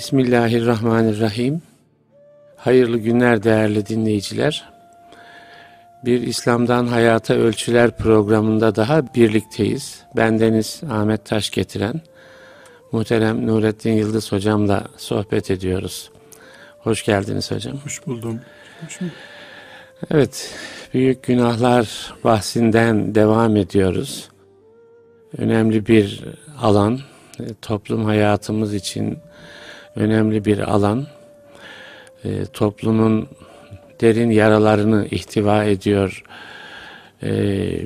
Bismillahirrahmanirrahim. Hayırlı günler değerli dinleyiciler. Bir İslam'dan Hayata Ölçüler programında daha birlikteyiz. Bendeniz Ahmet Taş getiren muhterem Nurettin Yıldız hocamla sohbet ediyoruz. Hoş geldiniz hocam. Hoş buldum. Hoş buldum. Evet, büyük günahlar bahsinden devam ediyoruz. Önemli bir alan, toplum hayatımız için önemli bir alan. E, toplumun derin yaralarını ihtiva ediyor e,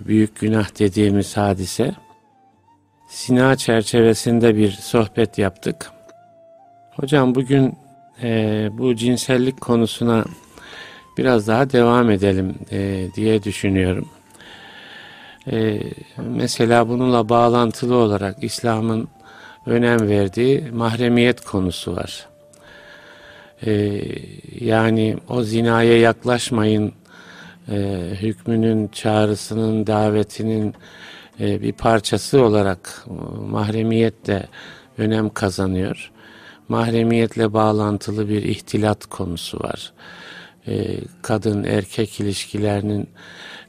büyük günah dediğimiz hadise. Sina çerçevesinde bir sohbet yaptık. Hocam bugün e, bu cinsellik konusuna biraz daha devam edelim e, diye düşünüyorum. E, mesela bununla bağlantılı olarak İslam'ın önem verdiği mahremiyet konusu var. E, yani o zinaya yaklaşmayın e, hükmünün, çağrısının, davetinin e, bir parçası olarak mahremiyet de önem kazanıyor. Mahremiyetle bağlantılı bir ihtilat konusu var. E, kadın erkek ilişkilerinin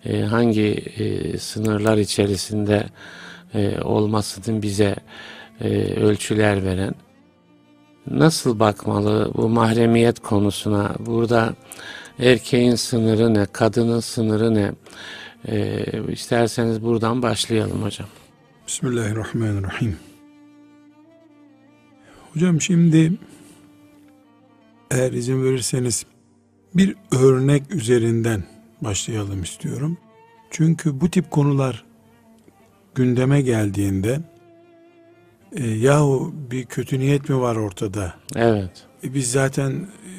e, hangi e, sınırlar içerisinde e, olmasının bize e, ölçüler veren. Nasıl bakmalı bu mahremiyet konusuna? Burada erkeğin sınırı ne, kadının sınırı ne? E, isterseniz buradan başlayalım hocam. Bismillahirrahmanirrahim. Hocam şimdi eğer izin verirseniz bir örnek üzerinden başlayalım istiyorum. Çünkü bu tip konular gündeme geldiğinde e, yahu bir kötü niyet mi var ortada? Evet. E, biz zaten e,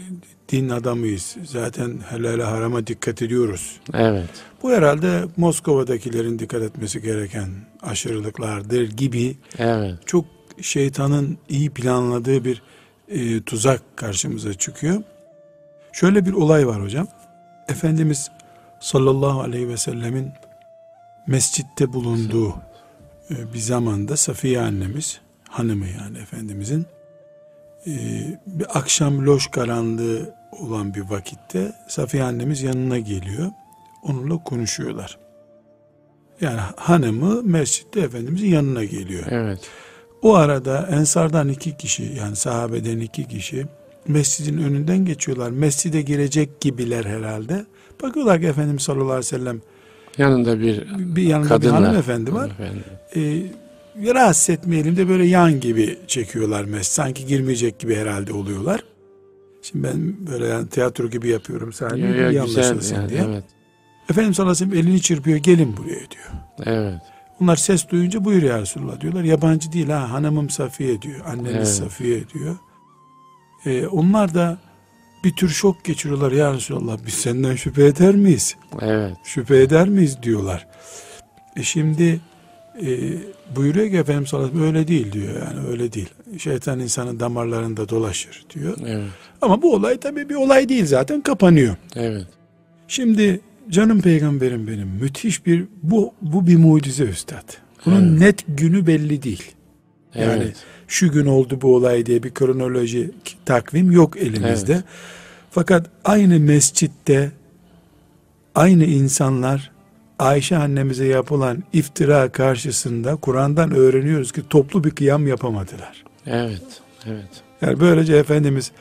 din adamıyız. Zaten helale harama dikkat ediyoruz. Evet. Bu herhalde Moskova'dakilerin dikkat etmesi gereken aşırılıklardır gibi Evet. çok şeytanın iyi planladığı bir e, tuzak karşımıza çıkıyor. Şöyle bir olay var hocam. Efendimiz sallallahu aleyhi ve sellemin mescitte bulunduğu e, bir zamanda Safiye annemiz hanımı yani Efendimizin e, bir akşam loş karanlığı olan bir vakitte Safiye annemiz yanına geliyor. Onunla konuşuyorlar. Yani hanımı mescitte Efendimizin yanına geliyor. Evet. O arada ensardan iki kişi yani sahabeden iki kişi mescidin önünden geçiyorlar. Mescide girecek gibiler herhalde. Bakıyorlar ki Efendimiz sallallahu aleyhi ve sellem Yanında bir bir yanında kadın bir hanımefendi var. Hanımefendi. Ee, rahatsız etmeyelim de böyle yan gibi çekiyorlar mescid. Sanki girmeyecek gibi herhalde oluyorlar. Şimdi ben böyle yani tiyatro gibi yapıyorum sadece Yo, yo, iyi anlaşılsın yani, diye. Evet. Efendimiz sallallahu aleyhi ve sellem elini çırpıyor gelin buraya diyor. Evet. Onlar ses duyunca buyur ya Resulullah diyorlar. Yabancı değil ha hanımım Safiye diyor. Anneniz Evet. Safiye diyor. Ee, onlar da bir tür şok geçiriyorlar ya Resulallah biz senden şüphe eder miyiz? Evet. Şüphe eder miyiz diyorlar. E şimdi e, buyuruyor ki Efendimiz sallallahu aleyhi ve sellem öyle değil diyor yani öyle değil. Şeytan insanın damarlarında dolaşır diyor. Evet. Ama bu olay tabii bir olay değil zaten kapanıyor. Evet. Şimdi canım peygamberim benim müthiş bir bu bu bir mucize üstad. Bunun Evet. net günü belli değil. Yani Evet. şu gün oldu bu olay diye bir kronoloji takvim yok elimizde. Evet. Fakat aynı mescitte aynı insanlar Ayşe annemize yapılan iftira karşısında Kur'an'dan öğreniyoruz ki toplu bir kıyam yapamadılar. Evet. Evet. Yani böylece Efendimiz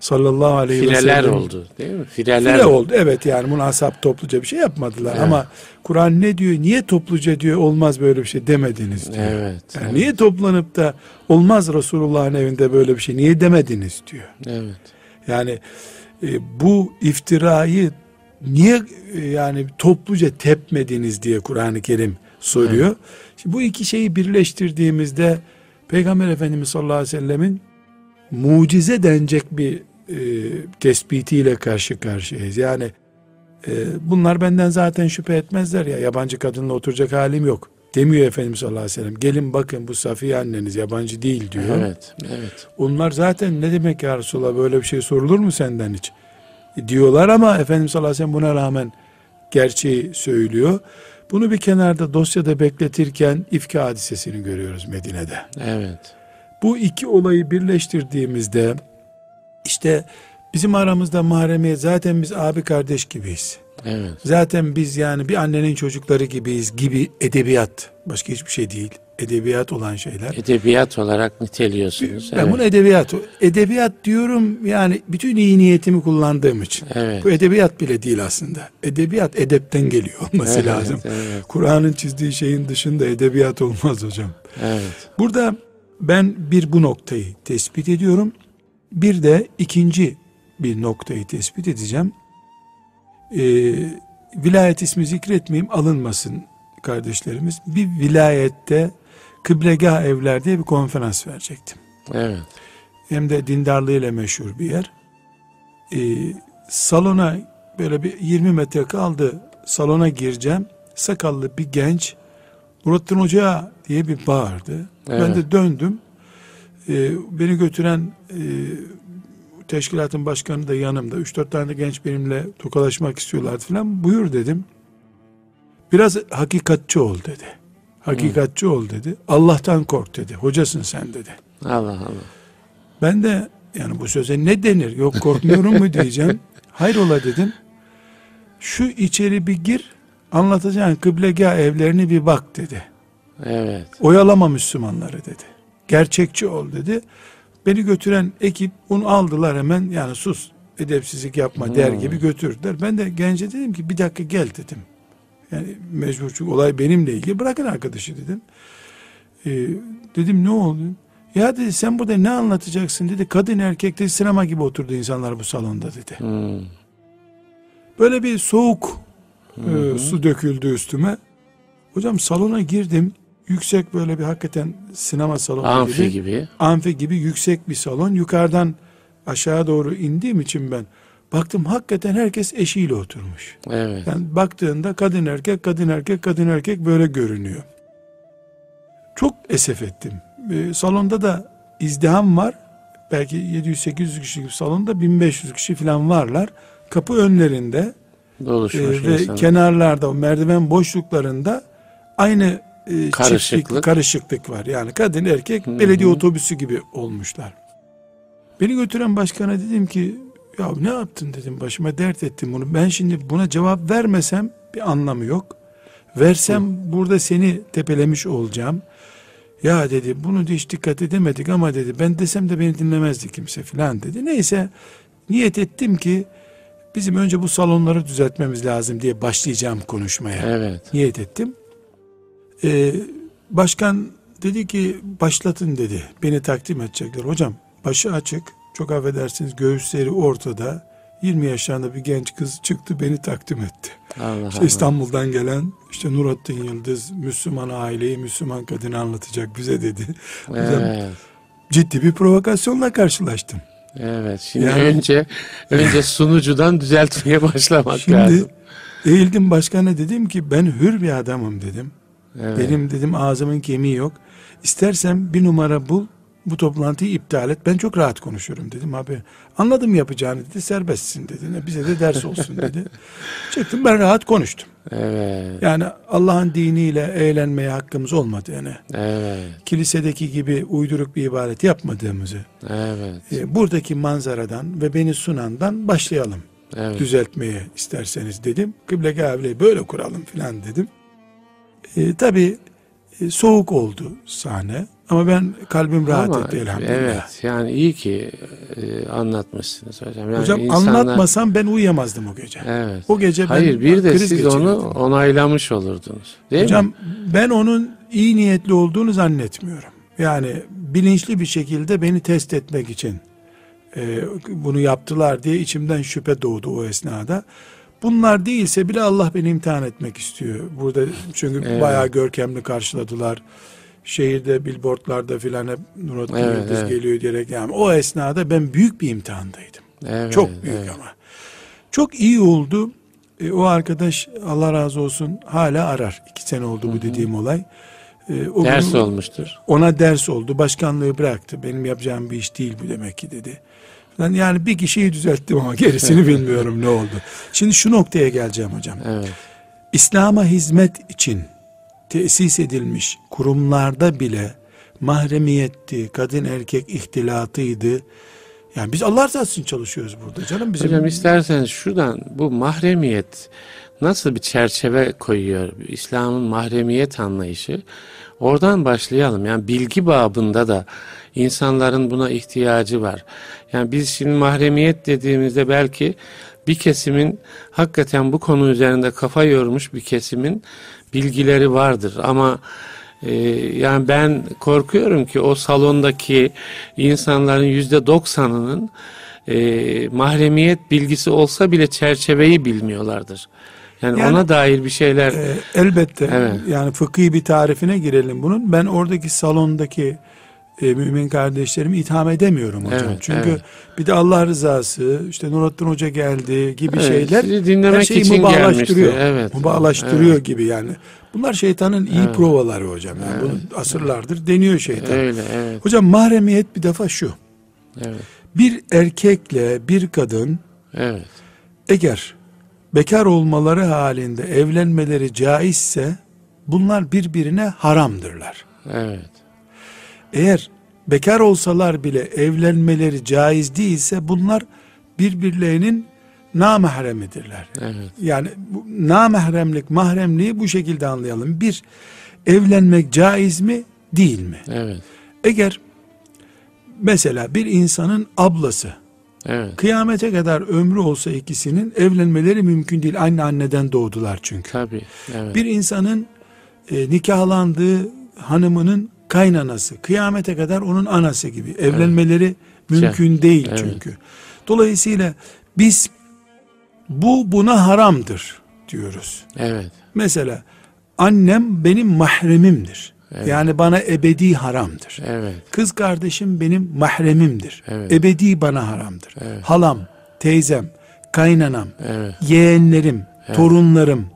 sallallahu aleyhi ve Fileler sellem oldu değil mi? Fileler File oldu evet yani bunu ashab topluca bir şey yapmadılar Evet. ama Kur'an ne diyor niye topluca diyor olmaz böyle bir şey demediniz diyor. Evet. Yani evet. Niye toplanıp da olmaz Resulullah'ın evinde böyle bir şey niye demediniz diyor. Evet. Yani e, bu iftirayı niye e, yani topluca tepmediniz diye Kur'an-ı Kerim soruyor. Şimdi bu iki şeyi birleştirdiğimizde Peygamber Efendimiz sallallahu aleyhi ve sellemin mucize denecek bir e, tespitiyle karşı karşıyayız. Yani e, bunlar benden zaten şüphe etmezler ya yabancı kadınla oturacak halim yok. Demiyor Efendimiz sallallahu aleyhi ve sellem. Gelin bakın bu Safiye anneniz yabancı değil diyor. Evet. Evet. Onlar zaten ne demek ya Resulallah böyle bir şey sorulur mu senden hiç? Diyorlar ama Efendimiz sallallahu aleyhi ve sellem buna rağmen gerçeği söylüyor. Bunu bir kenarda dosyada bekletirken ifka hadisesini görüyoruz Medine'de. Evet. Bu iki olayı birleştirdiğimizde İşte bizim aramızda mahremiyet zaten biz abi kardeş gibiyiz. Evet. Zaten biz yani bir annenin çocukları gibiyiz gibi edebiyat. Başka hiçbir şey değil. Edebiyat olan şeyler. Edebiyat olarak niteliyorsunuz. Ben evet. bunu edebiyat, edebiyat diyorum yani bütün iyi niyetimi kullandığım için. Evet. Bu edebiyat bile değil aslında. Edebiyat edepten geliyor olması Evet, lazım. evet. Kur'an'ın çizdiği şeyin dışında edebiyat olmaz hocam. Evet. Burada ben bir bu noktayı tespit ediyorum. Bir de ikinci bir noktayı tespit edeceğim. Ee, vilayet ismi zikretmeyeyim alınmasın kardeşlerimiz. Bir vilayette kıblegah evler diye bir konferans verecektim. Evet. Hem de dindarlığıyla meşhur bir yer. Ee, salona böyle bir 20 metre kaldı. Salona gireceğim. Sakallı bir genç Nurattin Hoca diye bir bağırdı. Ben Evet. de döndüm. Ee, beni götüren e, teşkilatın başkanı da yanımda. 3-4 tane de genç benimle tokalaşmak istiyorlardı falan. Buyur dedim. Biraz hakikatçi ol dedi. Hakikatçi ol dedi. Allah'tan kork dedi. Hocasın sen dedi. Allah Allah. Ben de yani bu söze ne denir? Yok korkmuyorum mu diyeceğim. Hayrola dedim. Şu içeri bir gir. Anlatacağın kıblegah evlerini bir bak dedi. Evet. Oyalama Müslümanları dedi. Gerçekçi ol dedi. Beni götüren ekip onu aldılar hemen yani sus edepsizlik yapma der Hmm. gibi götürdüler. Ben de gence dedim ki bir dakika gel dedim. Yani mecbur çünkü olay benimle ilgili bırakın arkadaşı dedim. Ee, dedim ne oldu? Ya dedi sen burada ne anlatacaksın dedi. Kadın erkek dedi sinema gibi oturdu insanlar bu salonda dedi. Hmm. Böyle bir soğuk e, su döküldü üstüme. Hocam salona girdim. Yüksek böyle bir hakikaten sinema salonu Amfi gibi. gibi. Amfi gibi yüksek bir salon. Yukarıdan aşağı doğru indiğim için ben baktım hakikaten herkes eşiyle oturmuş. Evet. Yani baktığında kadın erkek, kadın erkek, kadın erkek böyle görünüyor. Çok esef ettim. Ee, salonda da izdiham var. Belki 700-800 kişilik bir salonda 1500 kişi falan varlar. Kapı önlerinde Doluşmuş ee, ve insanlar. kenarlarda o merdiven boşluklarında aynı e, Karışıklık. çiftlik, karışıklık var. Yani kadın erkek Hı belediye otobüsü gibi olmuşlar. Beni götüren başkana dedim ki ya ne yaptın dedim başıma dert ettim bunu. Ben şimdi buna cevap vermesem bir anlamı yok. Versem burada seni tepelemiş olacağım. Ya dedi bunu da hiç dikkat edemedik ama dedi ben desem de beni dinlemezdi kimse filan dedi. Neyse niyet ettim ki bizim önce bu salonları düzeltmemiz lazım diye başlayacağım konuşmaya. Evet. Niyet ettim. Ee, başkan dedi ki başlatın dedi. Beni takdim edecekler. Hocam başı açık. Çok affedersiniz göğüsleri ortada. 20 yaşlarında bir genç kız çıktı beni takdim etti. Allah İşte Allah. İstanbul'dan gelen işte Nurattin Yıldız Müslüman aileyi Müslüman kadını anlatacak bize dedi. Evet. Ciddi bir provokasyonla karşılaştım. Evet. Şimdi Yani- önce önce sunucudan düzeltmeye başlamak Şimdi lazım. eğildim başkana dedim ki ben hür bir adamım dedim. Evet. Benim dedim ağzımın kemiği yok. İstersen bir numara bul bu toplantıyı iptal et. Ben çok rahat konuşuyorum dedim abi. Anladım yapacağını dedi. Serbestsin dedi. Ne, Bize de ders olsun dedi. Çıktım ben rahat konuştum. Evet. Yani Allah'ın diniyle eğlenmeye hakkımız olmadı yani. Evet. Kilisedeki gibi uyduruk bir ibadet yapmadığımızı Evet. e, buradaki manzaradan ve beni sunandan başlayalım. Evet. düzeltmeye isterseniz dedim. Kıble kavleyi böyle kuralım filan dedim. E, Tabi soğuk oldu sahne ama ben kalbim rahat Ama etti elhamdülillah. Evet. Yani iyi ki e, anlatmışsınız hocam. Yani Hocam insanlar- anlatmasam ben uyuyamazdım o gece. Evet. O gece ben Hayır bir de kriz siz geçirirdim. onu onaylamış olurdunuz. Değil Hocam mi? ben onun iyi niyetli olduğunu zannetmiyorum. Yani bilinçli bir şekilde beni test etmek için e, bunu yaptılar diye içimden şüphe doğdu o esnada. Bunlar değilse bile Allah beni imtihan etmek istiyor. Burada çünkü Evet. bayağı görkemli karşıladılar. Şehirde billboardlarda filan hep Nurattin Evet, Yıldız evet. geliyor diyerek yani o esnada ben büyük bir imtihandaydım. Evet, Çok büyük evet. ama. Çok iyi oldu. E, o arkadaş Allah razı olsun hala arar. İki sene oldu bu dediğim olay. E, o Ders gün olmuştur. Ona ders oldu. Başkanlığı bıraktı. Benim yapacağım bir iş değil bu demek ki dedi. Ben yani bir kişiyi düzelttim ama gerisini bilmiyorum ne oldu. Şimdi şu noktaya geleceğim hocam. Evet. İslam'a hizmet için tesis edilmiş kurumlarda bile mahremiyetti, kadın erkek ihtilatıydı. Yani biz Allah rızası için çalışıyoruz burada canım. Bizim... Hocam isterseniz şuradan bu mahremiyet nasıl bir çerçeve koyuyor İslam'ın mahremiyet anlayışı oradan başlayalım. Yani bilgi babında da insanların buna ihtiyacı var. Yani biz şimdi mahremiyet dediğimizde belki bir kesimin hakikaten bu konu üzerinde kafa yormuş bir kesimin bilgileri vardır ama e, yani ben korkuyorum ki o salondaki insanların yüzde doksanının e, mahremiyet bilgisi olsa bile çerçeveyi bilmiyorlardır. Yani, yani ona dair bir şeyler. E, elbette. Evet. Yani fıkhi bir tarifine girelim bunun. Ben oradaki salondaki e, mümin kardeşlerimi itham edemiyorum hocam. Evet, Çünkü evet. bir de Allah rızası, işte Nurattin Hoca geldi gibi evet, şeyler dinlemek her şeyi için mübahlaştırıyor. Evet. Mübahlaştırıyor evet. gibi yani. Bunlar şeytanın iyi evet. provaları hocam. Yani evet. bunu asırlardır deniyor şeytan. Öyle, evet. Hocam mahremiyet bir defa şu. Evet. Bir erkekle bir kadın evet. eğer bekar olmaları halinde evlenmeleri caizse bunlar birbirine haramdırlar. Evet. Eğer bekar olsalar bile evlenmeleri caiz değilse bunlar birbirlerinin namahremidirler. Evet. Yani bu namahremlik, mahremliği bu şekilde anlayalım. Bir, evlenmek caiz mi, değil mi? Evet. Eğer mesela bir insanın ablası Evet. Kıyamete kadar ömrü olsa ikisinin evlenmeleri mümkün değil. Aynı anneden doğdular çünkü. Tabii. Evet. Bir insanın e, nikahlandığı hanımının kaynanası kıyamete kadar onun anası gibi evlenmeleri evet. mümkün değil evet. çünkü. Dolayısıyla biz bu buna haramdır diyoruz. Evet. Mesela annem benim mahremimdir. Evet. Yani bana ebedi haramdır. Evet. Kız kardeşim benim mahremimdir. Evet. Ebedi bana haramdır. Evet. Halam, teyzem, kaynanam, evet. yeğenlerim, evet. torunlarım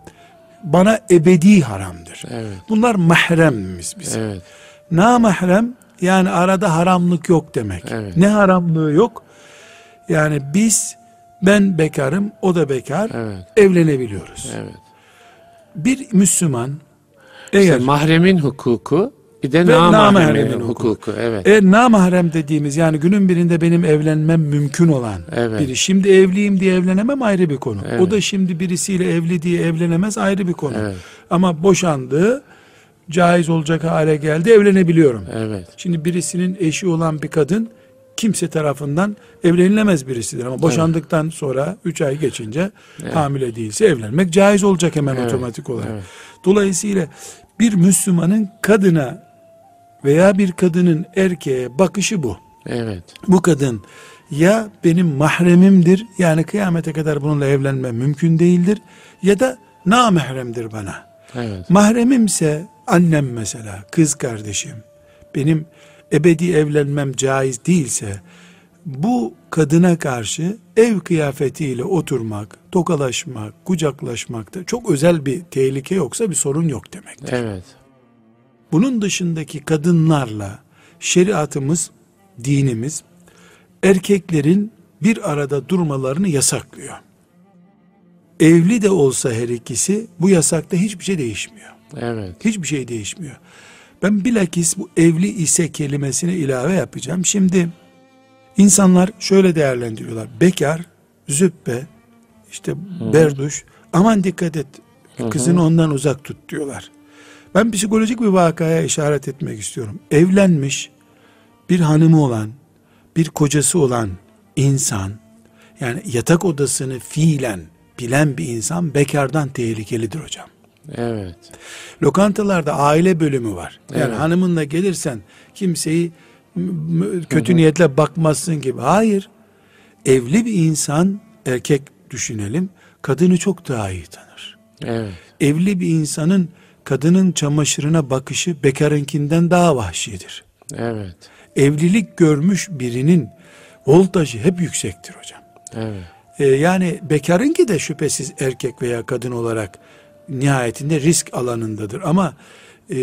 bana ebedi haramdır. Evet. Bunlar mahremimiz bizim. Evet. Namahrem yani arada haramlık yok demek. Evet. Ne haramlığı yok? Yani biz ben bekarım, o da bekar. Evet. Evlenebiliyoruz. Evet. Bir Müslüman eğer mahremin hukuku bir de namahremin hukuku. hukuku. Evet. Eğer namahrem dediğimiz yani günün birinde benim evlenmem mümkün olan evet. biri. Şimdi evliyim diye evlenemem ayrı bir konu. Evet. O da şimdi birisiyle evli diye evlenemez ayrı bir konu. Evet. Ama boşandı caiz olacak hale geldi evlenebiliyorum. Evet. Şimdi birisinin eşi olan bir kadın kimse tarafından evlenilemez birisidir ama boşandıktan evet. sonra 3 ay geçince evet. hamile değilse evlenmek caiz olacak hemen evet. otomatik olarak. Evet. Dolayısıyla bir Müslümanın kadına veya bir kadının erkeğe bakışı bu. Evet. Bu kadın ya benim mahremimdir yani kıyamete kadar bununla evlenmem mümkün değildir ya da namahremdir bana. Evet. Mahremimse annem mesela kız kardeşim benim ebedi evlenmem caiz değilse bu kadına karşı ev kıyafetiyle oturmak, tokalaşmak, kucaklaşmakta çok özel bir tehlike yoksa bir sorun yok demektir. Evet. Bunun dışındaki kadınlarla şeriatımız, dinimiz erkeklerin bir arada durmalarını yasaklıyor. Evli de olsa her ikisi bu yasakta hiçbir şey değişmiyor. Evet. Hiçbir şey değişmiyor. Ben bilakis bu evli ise kelimesine ilave yapacağım. Şimdi insanlar şöyle değerlendiriyorlar. Bekar, züppe, işte Hı. berduş, aman dikkat et kızını ondan uzak tut diyorlar. Ben psikolojik bir vakaya işaret etmek istiyorum. Evlenmiş bir hanımı olan, bir kocası olan insan, yani yatak odasını fiilen bilen bir insan bekardan tehlikelidir hocam. Evet. Lokantalarda aile bölümü var. Yani evet. hanımınla gelirsen kimseyi kötü niyetle bakmazsın gibi. Hayır. Evli bir insan erkek düşünelim kadını çok daha iyi tanır. Evet. Evli bir insanın kadının çamaşırına bakışı bekarınkinden daha vahşidir. Evet. Evlilik görmüş birinin voltajı hep yüksektir hocam. Evet. Ee, yani bekarınki de şüphesiz erkek veya kadın olarak nihayetinde risk alanındadır. Ama e,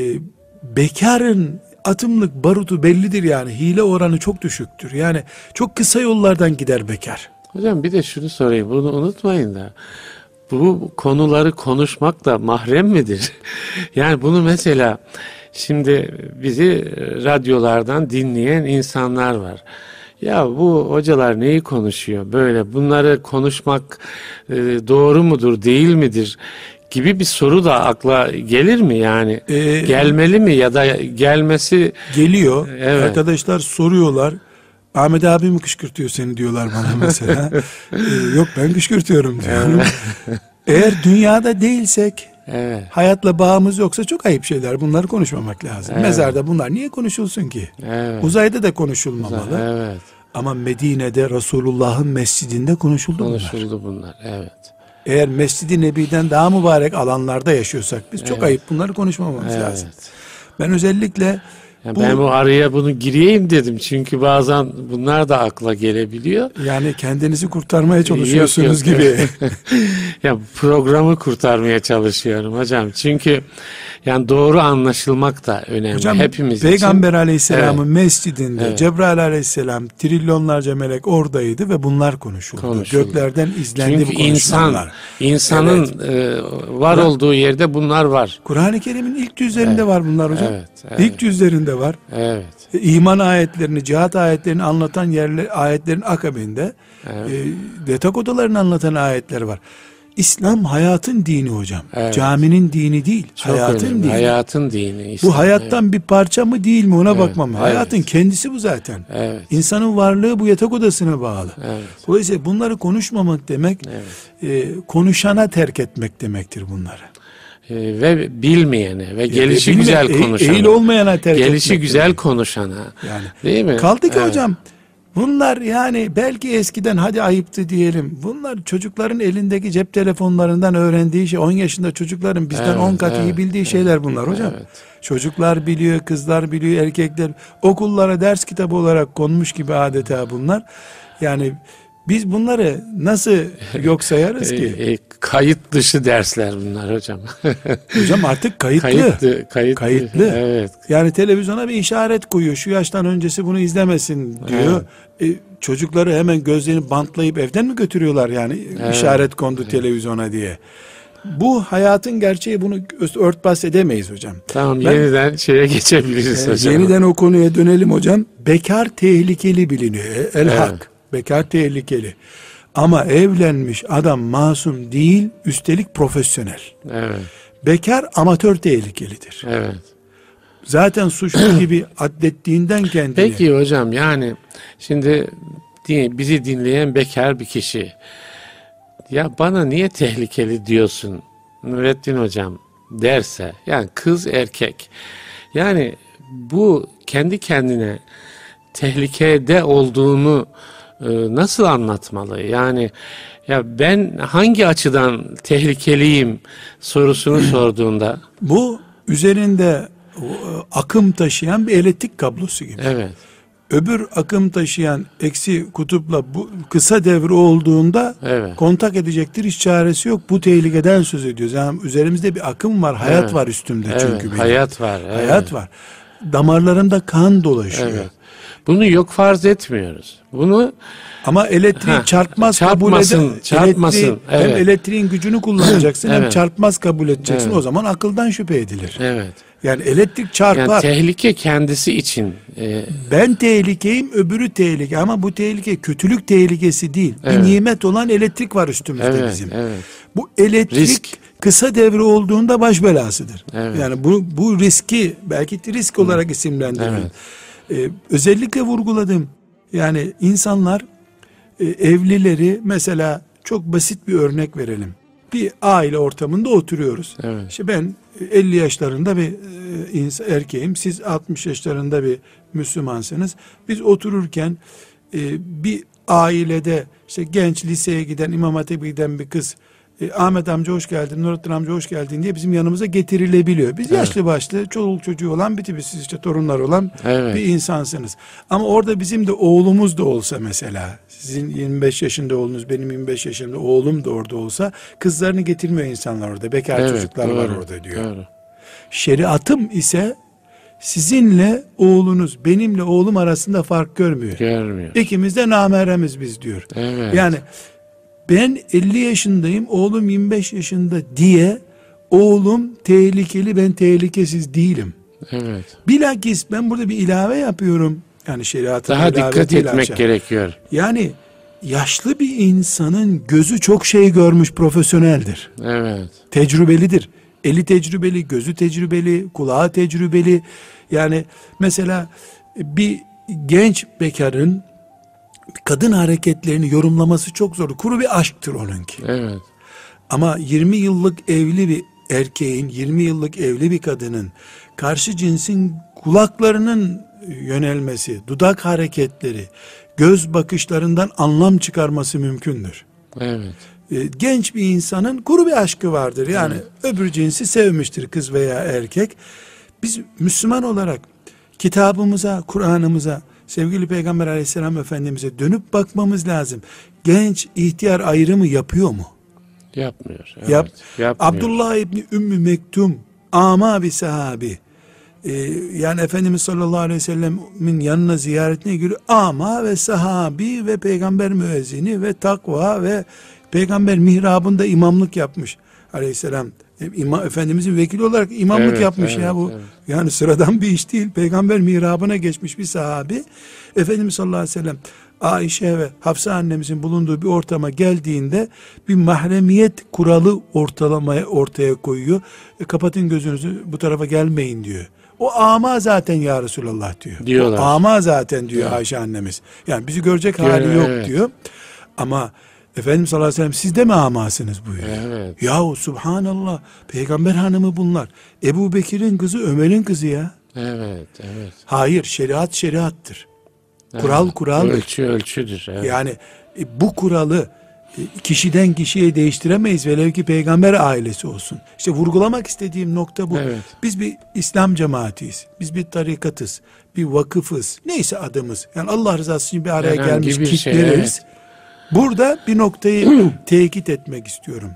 bekarın atımlık barutu bellidir yani. Hile oranı çok düşüktür. Yani çok kısa yollardan gider bekar. Hocam bir de şunu sorayım. Bunu unutmayın da. Bu konuları konuşmak da mahrem midir? yani bunu mesela şimdi bizi radyolardan dinleyen insanlar var. Ya bu hocalar neyi konuşuyor böyle bunları konuşmak e, doğru mudur değil midir gibi bir soru da akla gelir mi yani Ee, gelmeli mi ya da gelmesi Geliyor. Evet. Arkadaşlar soruyorlar. Ahmet abi mi kışkırtıyor seni diyorlar bana mesela. Ee, yok ben kışkırtıyorum diyorum. Eğer dünyada değilsek evet hayatla bağımız yoksa çok ayıp şeyler. Bunları konuşmamak lazım. Evet. Mezarda bunlar niye konuşulsun ki? evet Uzayda da konuşulmamalı. evet Ama Medine'de Resulullah'ın mescidinde konuşuldu bunlar. konuşuldu bunlar evet Eğer Mescid-i Nebi'den daha mübarek alanlarda yaşıyorsak biz çok ayıp bunları konuşmamamız lazım. evet Ben özellikle Ya Bu- ben bu araya bunu gireyim dedim çünkü bazen bunlar da akla gelebiliyor. yani kendinizi kurtarmaya çalışıyorsunuz Yok, yok. gibi. ya programı kurtarmaya çalışıyorum hocam. Çünkü yani doğru anlaşılmak da önemli Hocam hepimiz Peygamber için. Aleyhisselam'ın mescidinde Evet. Cebrail Aleyhisselam trilyonlarca melek oradaydı ve bunlar konuşuldu. Konuşuldu. Göklerden izlendi Çünkü bu konuşmalar. insan insanın e, var Kur'an- olduğu yerde bunlar var. Kur'an-ı Kerim'in ilk yüzlerinde var bunlar hocam. Evet, evet. İlk var. Evet. E, İman ayetlerini, cihat ayetlerini anlatan yerler, ayetlerin akabinde Evet. e, yatak odalarını anlatan ayetler var. İslam hayatın dini hocam. Evet. Caminin dini değil. Çok hayatın önemli. dini. Hayatın dini. İslam, bu hayattan bir parça mı değil mi ona Evet, bakmam. evet. Hayatın kendisi bu zaten. Evet. İnsanın varlığı bu yatak odasına bağlı. Evet. Dolayısıyla bunları konuşmamak demek e, konuşana terk etmek demektir bunları. E, ve bilmeyene ve gelişi bilme- güzel konuşana. eğil olmayana terk Gelişi etmek güzel demek. konuşana. Yani Değil mi? Kaldı ki Evet. hocam bunlar yani belki eskiden hadi ayıptı diyelim. Bunlar çocukların elindeki cep telefonlarından öğrendiği şey 10 yaşında çocukların bizden Evet, 10 kat iyi evet, bildiği şeyler bunlar hocam. Evet. Çocuklar biliyor, kızlar biliyor, erkekler okullara ders kitabı olarak konmuş gibi adeta bunlar. Yani biz bunları nasıl yok sayarız E, ki? e, kayıt dışı dersler bunlar hocam. Hocam artık kayıtlı. kayıtlı, kayıtlı. Kayıtlı. Evet. Yani televizyona bir işaret koyuyor. Şu yaştan öncesi bunu izlemesin diyor. E, çocukları hemen gözlerini bantlayıp evden mi götürüyorlar yani işaret kondu televizyona diye. Bu hayatın gerçeği bunu örtbas edemeyiz hocam. Tamam Ben- yeniden şeye geçebiliriz E, hocam. yeniden o konuya dönelim hocam. Bekar tehlikeli biliniyor. E, El Evet. hak. Bekar tehlikeli. Ama evlenmiş adam masum değil, üstelik profesyonel. Evet. Bekar amatör tehlikelidir. Evet. Zaten suçlu gibi adlettiğinden kendini. Peki hocam yani şimdi di- bizi dinleyen bekar bir kişi ya bana niye tehlikeli diyorsun Nurettin hocam derse yani kız erkek yani bu kendi kendine tehlikede olduğunu nasıl anlatmalı? Yani ya ben hangi açıdan tehlikeliyim sorusunu sorduğunda Bu üzerinde e, akım taşıyan bir elektrik kablosu gibi. evet Öbür akım taşıyan eksi kutupla bu kısa devre olduğunda evet kontak edecektir hiç çaresi yok. Bu tehlikeden söz ediyoruz. Yani üzerimizde bir akım var, hayat Evet. var üstümde evet çünkü benim. hayat var evet. Hayat var. Damarlarımda kan dolaşıyor. Evet. Bunu yok farz etmiyoruz. Bunu Ama elektriği Ha, çarpmaz çarpmasın, kabul ede- çarpmasın, elektriği- Hem evet. elektriğin gücünü kullanacaksın hem Evet. çarpmaz kabul edeceksin. Evet. O zaman akıldan şüphe edilir. evet. Yani elektrik Yani çarpar. tehlike kendisi için e, ben tehlikeyim öbürü tehlike ama bu tehlike kötülük tehlikesi değil. Evet. Bir nimet olan elektrik var üstümüzde evet, bizim. evet. Bu elektrik Risk. kısa devre olduğunda baş belasıdır. Evet. Yani bu bu riski belki risk olarak isimlendirelim. Ee, özellikle vurguladım. Yani insanlar e, evlileri mesela çok basit bir örnek verelim. Bir aile ortamında oturuyoruz. Evet. İşte ben 50 yaşlarında bir e, erkeğim. Siz 60 yaşlarında bir Müslümansınız. Biz otururken e, bir ailede işte genç liseye giden, İmam Hatip'e giden bir kız e, Ahmet amca hoş geldin, Nurattin amca hoş geldin diye bizim yanımıza getirilebiliyor. Biz yaşlı başlı, çoluk çocuğu olan bir tipiz, siz işte torunlar olan Evet. bir insansınız. Ama orada bizim de oğlumuz da olsa mesela, sizin 25 yaşında oğlunuz, benim 25 yaşında oğlum da orada olsa, kızlarını getirmiyor insanlar orada, bekar Evet, çocuklar var doğru, orada diyor. Doğru. Şeriatım ise sizinle oğlunuz, benimle oğlum arasında fark görmüyor. Görmüyor. İkimiz de nameremiz biz diyor. Evet. Yani ben 50 yaşındayım, oğlum 25 yaşında diye oğlum tehlikeli, ben tehlikesiz değilim. Evet. Bilakis ben burada bir ilave yapıyorum. Yani şeriatın Daha dikkat etmek aşağı. gerekiyor. Yani yaşlı bir insanın gözü çok şey görmüş profesyoneldir. Evet. Tecrübelidir. Eli tecrübeli, gözü tecrübeli, kulağı tecrübeli. Yani mesela bir genç bekarın kadın hareketlerini yorumlaması çok zor. Kuru bir aşktır onunki. Evet. Ama 20 yıllık evli bir erkeğin, 20 yıllık evli bir kadının karşı cinsin kulaklarının yönelmesi, dudak hareketleri, göz bakışlarından anlam çıkarması mümkündür. Evet. E, Genç bir insanın kuru bir aşkı vardır. Yani öbür cinsi sevmiştir kız veya erkek. Biz Müslüman olarak kitabımıza, Kur'an'ımıza, sevgili Peygamber aleyhisselam efendimize dönüp bakmamız lazım. Genç, ihtiyar ayrımı yapıyor mu? Yapmıyor. Evet. Yap. Yapmıyor. Abdullah İbni Ümmü Mektum ama bir sahabi. Ee, yani Efendimiz sallallahu aleyhi ve sellemin yanına ziyaretine giriyor. Ama ve sahabi ve peygamber müezzini ve takva ve peygamber mihrabında imamlık yapmış aleyhisselam. E, İma, Efendimizin vekili olarak imamlık Evet, yapmış evet, ya bu. evet. Yani sıradan bir iş değil. Peygamber mihrabına geçmiş bir sahabi. Efendimiz sallallahu aleyhi ve sellem Ayşe ve Hafsa annemizin bulunduğu bir ortama geldiğinde bir mahremiyet kuralı ortalamaya ortaya koyuyor. E, kapatın gözünüzü bu tarafa gelmeyin diyor. O ama zaten ya Resulallah diyor. Diyorlar. O ama zaten diyor Evet. Ayşe annemiz. Yani bizi görecek Diyor, hali yok evet. diyor. Ama Efendimiz sallallahu aleyhi ve sellem siz de mi amasınız buyuruyor. Evet. Yahu subhanallah peygamber hanımı bunlar. Ebu Bekir'in kızı Ömer'in kızı ya. Evet. Evet. Hayır şeriat şeriattır. Evet. Kural kuraldır. Ölçü ölçüdür. Evet. Yani e, bu kuralı e, kişiden kişiye değiştiremeyiz velev ki peygamber ailesi olsun. İşte vurgulamak istediğim nokta bu. Evet. Biz bir İslam cemaatiyiz. Biz bir tarikatız. Bir vakıfız. Neyse adımız. Yani Allah rızası için bir araya Herhangi gelmiş şey, kitleriz. Burada bir noktayı tekit etmek istiyorum.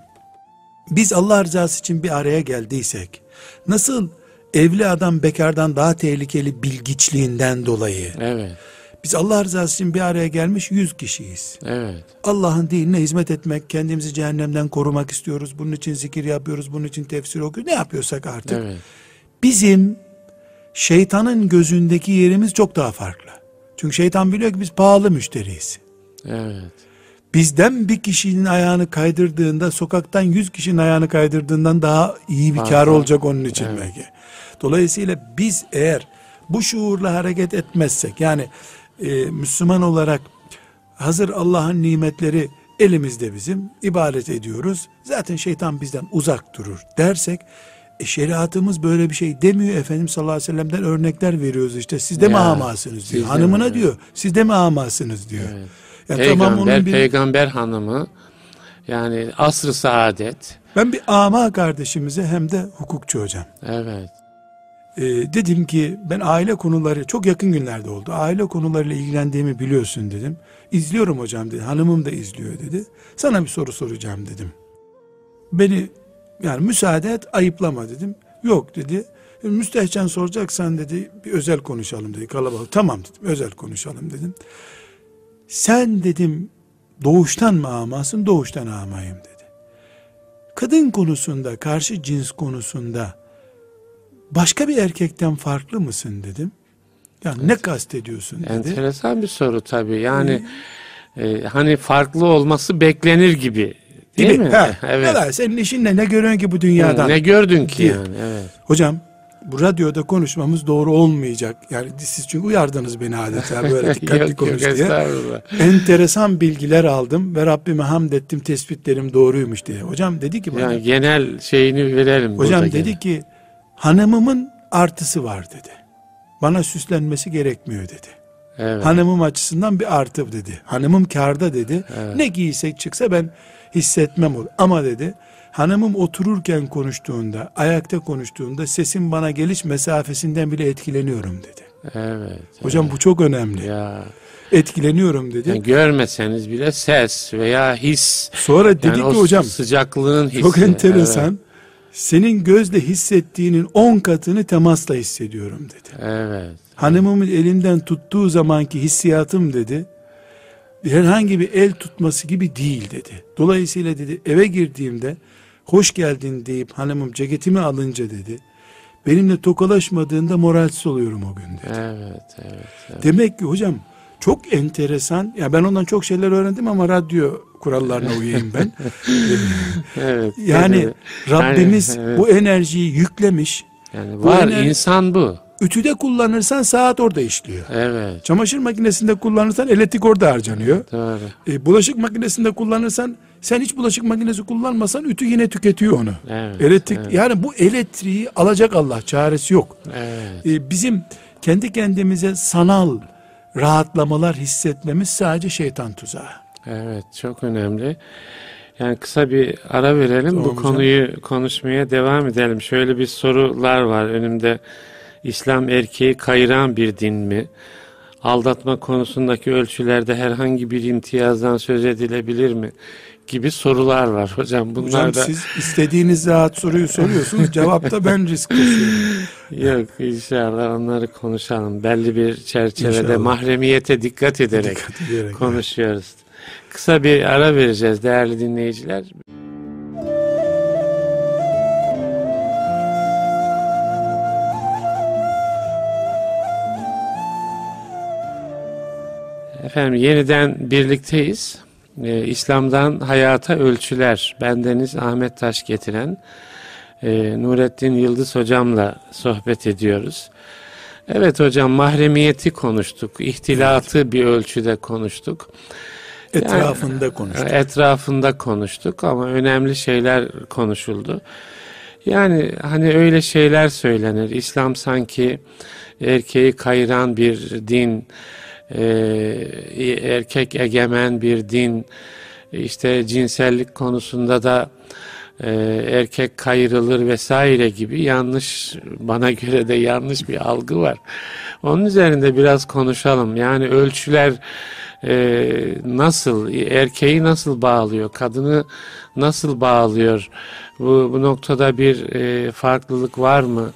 Biz Allah rızası için bir araya geldiysek nasıl evli adam bekardan daha tehlikeli bilgiçliğinden dolayı Evet. biz Allah rızası için bir araya gelmiş yüz kişiyiz. Evet. Allah'ın dinine hizmet etmek, kendimizi cehennemden korumak istiyoruz. Bunun için zikir yapıyoruz, bunun için tefsir okuyoruz. Ne yapıyorsak artık. Evet. Bizim şeytanın gözündeki yerimiz çok daha farklı. Çünkü şeytan biliyor ki biz pahalı müşteriyiz. Evet. Bizden bir kişinin ayağını kaydırdığında sokaktan yüz kişinin ayağını kaydırdığından daha iyi bir kar olacak onun için Evet. belki. Dolayısıyla biz eğer bu şuurla hareket etmezsek yani e, Müslüman olarak hazır Allah'ın nimetleri elimizde bizim ibadet ediyoruz. Zaten şeytan bizden uzak durur dersek e, şeriatımız böyle bir şey demiyor. Efendimiz sallallahu aleyhi ve sellem'den örnekler veriyoruz işte. Siz de mi Ya, amasınız siz diyor. Hanımına mi? diyor. Siz de mi amasınız diyor. Evet. Yani peygamber, tamam onun bir, peygamber hanımı yani asr-ı saadet. ben bir ama kardeşimize hem de hukukçu hocam. Evet. Ee, dedim ki ben aile konuları çok yakın günlerde oldu. Aile konularıyla ilgilendiğimi biliyorsun dedim. İzliyorum hocam dedi. Hanımım da izliyor dedi. Sana bir soru soracağım dedim. Beni yani müsaade et ayıplama dedim. Yok dedi. Müstehcen soracaksan dedi bir özel konuşalım dedi kalabalık. Tamam dedim özel konuşalım dedim. Sen dedim doğuştan mı amasın doğuştan amayım dedi. Kadın konusunda karşı cins konusunda başka bir erkekten farklı mısın dedim. Ya ne kastediyorsun dedi. Enteresan bir soru tabii. Yani e, hani farklı olması beklenir gibi. Değil Gibi. mi? Ha, evet. var, senin işin ne? Ne görüyorsun ki bu dünyadan? Ne gördün ki Diye. yani? Evet. Hocam bu radyoda konuşmamız doğru olmayacak. Yani siz çünkü uyardınız beni adeta böyle dikkatli yok yok konuş diye. estağfurullah. Enteresan bilgiler aldım ve Rabbime hamd ettim tespitlerim doğruymuş diye. Hocam dedi ki bana. Yani genel şeyini verelim. hocam dedi gene. ki hanımımın artısı var dedi. Bana süslenmesi gerekmiyor dedi. Evet. Hanımım açısından bir artı dedi. Hanımım karda dedi. Evet. Ne giysek çıksa ben hissetmem olur. Ama dedi hanımım otururken konuştuğunda, ayakta konuştuğunda sesin bana geliş mesafesinden bile etkileniyorum dedi. Evet. Hocam bu çok önemli. Ya Etkileniyorum dedi. yani görmeseniz bile ses veya his. Sonra dedi yani ki hocam sıcaklığın hissi. çok enteresan. Evet. Senin gözle hissettiğinin on katını temasla hissediyorum dedi. Evet. Hanımımın elinden tuttuğu zamanki hissiyatım dedi. Herhangi bir el tutması gibi değil dedi. Dolayısıyla dedi eve girdiğimde hoş geldin deyip hanımım ceketimi alınca dedi. benimle tokalaşmadığında moralsiz oluyorum o gün dedi. Evet, evet, evet. Demek ki hocam çok enteresan. Ya ben ondan çok şeyler öğrendim ama radyo kurallarına uyayım ben. evet. yani evet. Rabbimiz Yani, evet. bu enerjiyi yüklemiş. Yani bu var ener- insan bu. Ütüde kullanırsan saat orada işliyor. Evet. Çamaşır makinesinde kullanırsan elektrik orada harcanıyor. Doğru. E, bulaşık makinesinde kullanırsan sen hiç bulaşık makinesi kullanmasan ütü yine tüketiyor onu. Evet. Elektrik Evet. yani bu elektriği alacak Allah çaresi yok. Evet. E, bizim kendi kendimize sanal rahatlamalar hissetmemiz sadece şeytan tuzağı. Evet çok önemli. Yani kısa bir ara verelim Tamam bu hocam. konuyu konuşmaya devam edelim. Şöyle bir sorular var önümde. İslam erkeği kayıran bir din mi? Aldatma konusundaki ölçülerde herhangi bir imtiyazdan söz edilebilir mi? Gibi sorular var hocam. Bunlar Hocam da siz istediğiniz rahat soruyu soruyorsunuz. Cevapta ben risk taşıyorum. yok inşallah onları konuşalım. Belli bir çerçevede İnşallah. mahremiyete dikkat ederek Dikkat ederek. konuşuyoruz. Kısa bir ara vereceğiz değerli dinleyiciler. Efendim yeniden birlikteyiz. Ee, İslam'dan hayata ölçüler. Bendeniz Ahmet Taş getiren e, Nurettin Yıldız hocamla sohbet ediyoruz. Evet hocam mahremiyeti konuştuk. İhtilatı bir ölçüde konuştuk. Etrafında konuştuk. Etrafında konuştuk ama önemli şeyler konuşuldu. Yani hani öyle şeyler söylenir. İslam sanki erkeği kayıran bir din, e, erkek egemen bir din, işte cinsellik konusunda da e, erkek kayırılır vesaire gibi yanlış, bana göre de yanlış bir algı var. Onun üzerinde biraz konuşalım. Yani ölçüler e, nasıl, erkeği nasıl bağlıyor, kadını nasıl bağlıyor? Bu, bu noktada bir farklılık var mı?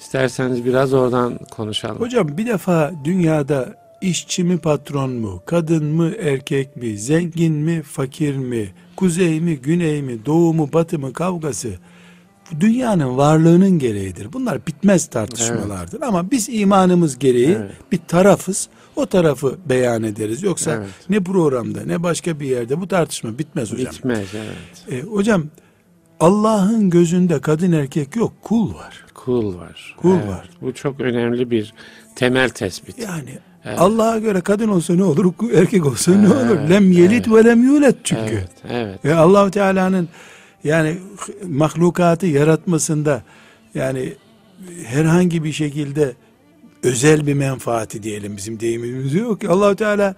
İsterseniz biraz oradan konuşalım. Hocam bir defa dünyada işçi mi patron mu, kadın mı erkek mi, zengin mi fakir mi, kuzey mi güney mi, doğu mu batı mı kavgası bu dünyanın varlığının gereğidir. Bunlar bitmez tartışmalardır ama biz imanımız gereği Evet. bir tarafız. O tarafı beyan ederiz. Yoksa Evet. ne programda ne başka bir yerde bu tartışma bitmez hocam. Bitmez evet. E, hocam Allah'ın gözünde kadın erkek yok kul var. Kul var. Kul Evet, var. Bu çok önemli bir temel tespit. Yani Evet. Allah'a göre kadın olsa ne olur, erkek olsa ne Evet, olur? Lem yelit ve lem yulet çünkü. Evet, evet. Ve Allah Teala'nın yani mahlukatı yaratmasında yani herhangi bir şekilde özel bir menfaati diyelim bizim deyimimiz yok ki Allah Teala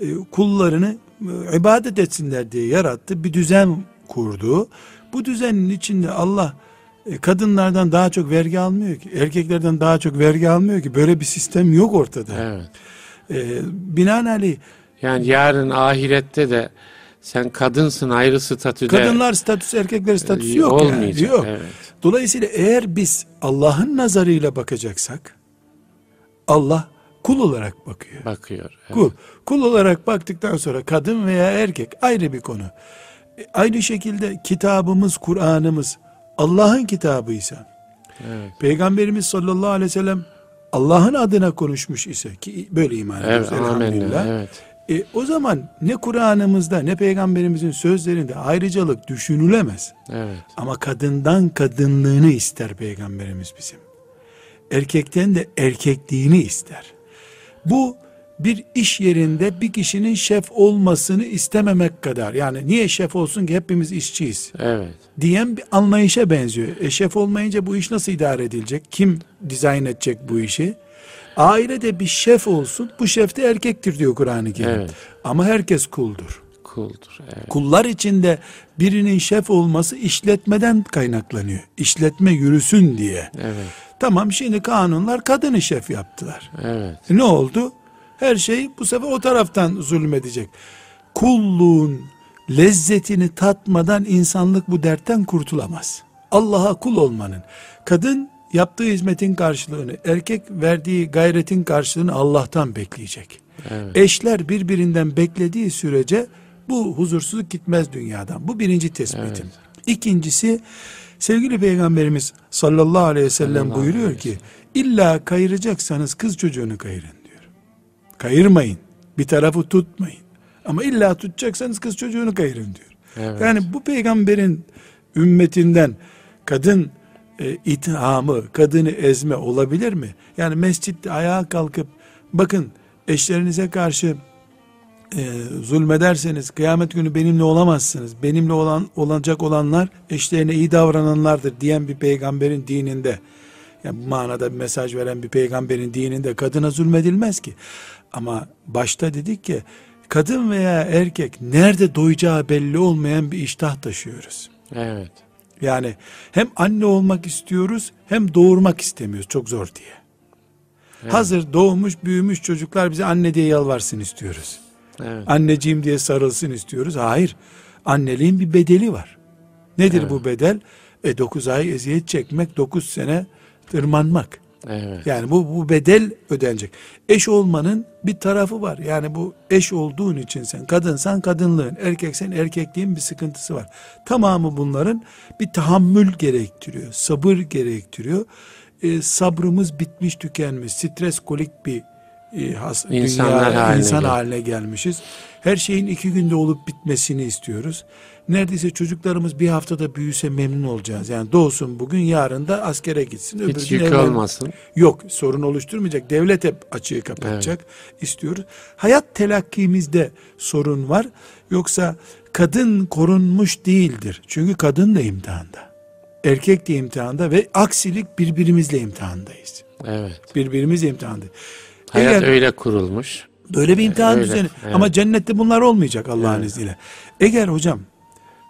e, kullarını e, ibadet etsinler diye yarattı. Bir düzen kurdu. Bu düzenin içinde Allah kadınlardan daha çok vergi almıyor ki, erkeklerden daha çok vergi almıyor ki. Böyle bir sistem yok ortada. Evet. E, binaenaleyh Yani yarın ahirette de sen kadınsın ayrı statüde kadınlar statüsü, erkekler statüsü e, yok yani. olmayacak. Yok. Evet. Dolayısıyla eğer biz Allah'ın nazarıyla bakacaksak Allah kul olarak bakıyor. Bakıyor. Evet. Kul. Kul olarak baktıktan sonra kadın veya erkek ayrı bir konu. E, Aynı şekilde kitabımız, Kur'an'ımız Allah'ın kitabıysa, Evet. Peygamberimiz sallallahu aleyhi ve sellem Allah'ın adına konuşmuş ise ki böyle iman ediyoruz Evet, elhamdülillah. evet. E, o zaman ne Kur'an'ımızda ne peygamberimizin sözlerinde ayrıcalık düşünülemez. Evet. Ama kadından kadınlığını ister peygamberimiz bizim. Erkekten de erkekliğini ister. Bu bir iş yerinde bir kişinin şef olmasını istememek kadar. Yani niye şef olsun ki hepimiz işçiyiz Evet. diyen bir anlayışa benziyor. E şef olmayınca bu iş nasıl idare edilecek? Kim dizayn edecek bu işi? Ailede bir şef olsun. Bu şef de erkektir diyor Kur'an-ı Kerim. Evet. Ama herkes kuldur. Kuldur. Evet. Kullar içinde birinin şef olması işletmeden kaynaklanıyor. İşletme yürüsün diye. Evet. Tamam şimdi kanunlar kadını şef yaptılar. Evet. E Ne oldu? Her şey bu sefer o taraftan zulmedecek. Kulluğun lezzetini tatmadan insanlık bu dertten kurtulamaz. Allah'a kul olmanın, kadın yaptığı hizmetin karşılığını, erkek verdiği gayretin karşılığını Allah'tan bekleyecek. Evet. Eşler birbirinden beklediği sürece bu huzursuzluk gitmez dünyadan. Bu birinci tespitim. Evet. İkincisi Sevgili Peygamberimiz sallallahu aleyhi ve sellem buyuruyor ki illa kayıracaksanız kız çocuğunu kayırın. Kayırmayın. Bir tarafı tutmayın. Ama illa tutacaksanız kız çocuğunu kayırın diyor. Evet. Yani bu peygamberin ümmetinden kadın e, ithamı, kadını ezme olabilir mi? Yani mescitte ayağa kalkıp bakın eşlerinize karşı e, zulmederseniz kıyamet günü benimle olamazsınız. Benimle olan olacak olanlar eşlerine iyi davrananlardır diyen bir peygamberin dininde yani bu manada bir mesaj veren bir peygamberin dininde kadına zulmedilmez ki. Ama başta dedik ki kadın veya erkek nerede doyacağı belli olmayan bir iştah taşıyoruz. Evet. Yani hem anne olmak istiyoruz hem doğurmak istemiyoruz çok zor diye. Hazır doğmuş büyümüş çocuklar bize anne diye yalvarsın istiyoruz. Evet. Anneciğim diye sarılsın istiyoruz. Hayır. Anneliğin bir bedeli var. Nedir Evet. bu bedel? E 9 ay eziyet çekmek, 9 sene tırmanmak. Evet. Yani bu, bu bedel ödenecek. Eş olmanın bir tarafı var. Yani bu eş olduğun için sen kadınsan kadınlığın, erkeksen erkekliğin bir sıkıntısı var. Tamamı bunların bir tahammül gerektiriyor. Sabır gerektiriyor. E, sabrımız bitmiş tükenmiş. Stres kolik bir e, has, İnsanlar dünya, haline insan gel- haline gelmişiz. Her şeyin iki günde olup bitmesini istiyoruz. Neredeyse çocuklarımız bir haftada büyüse memnun olacağız. Yani doğsun bugün yarın da askere gitsin. öbür Hiç gün yük evlen-. Yok sorun oluşturmayacak. Devlet hep açığı kapatacak istiyoruz. Hayat telakkimizde sorun var. Yoksa kadın korunmuş değildir. Çünkü kadın da imtihanda. Erkek de imtihanda ve aksilik birbirimizle imtihandayız. Evet. Birbirimizle imtihandayız. Hayat Eğer öyle kurulmuş. böyle bir imtihan Öyle, düzeni evet. ama cennette bunlar olmayacak Allah'ın Evet. izniyle. Eğer hocam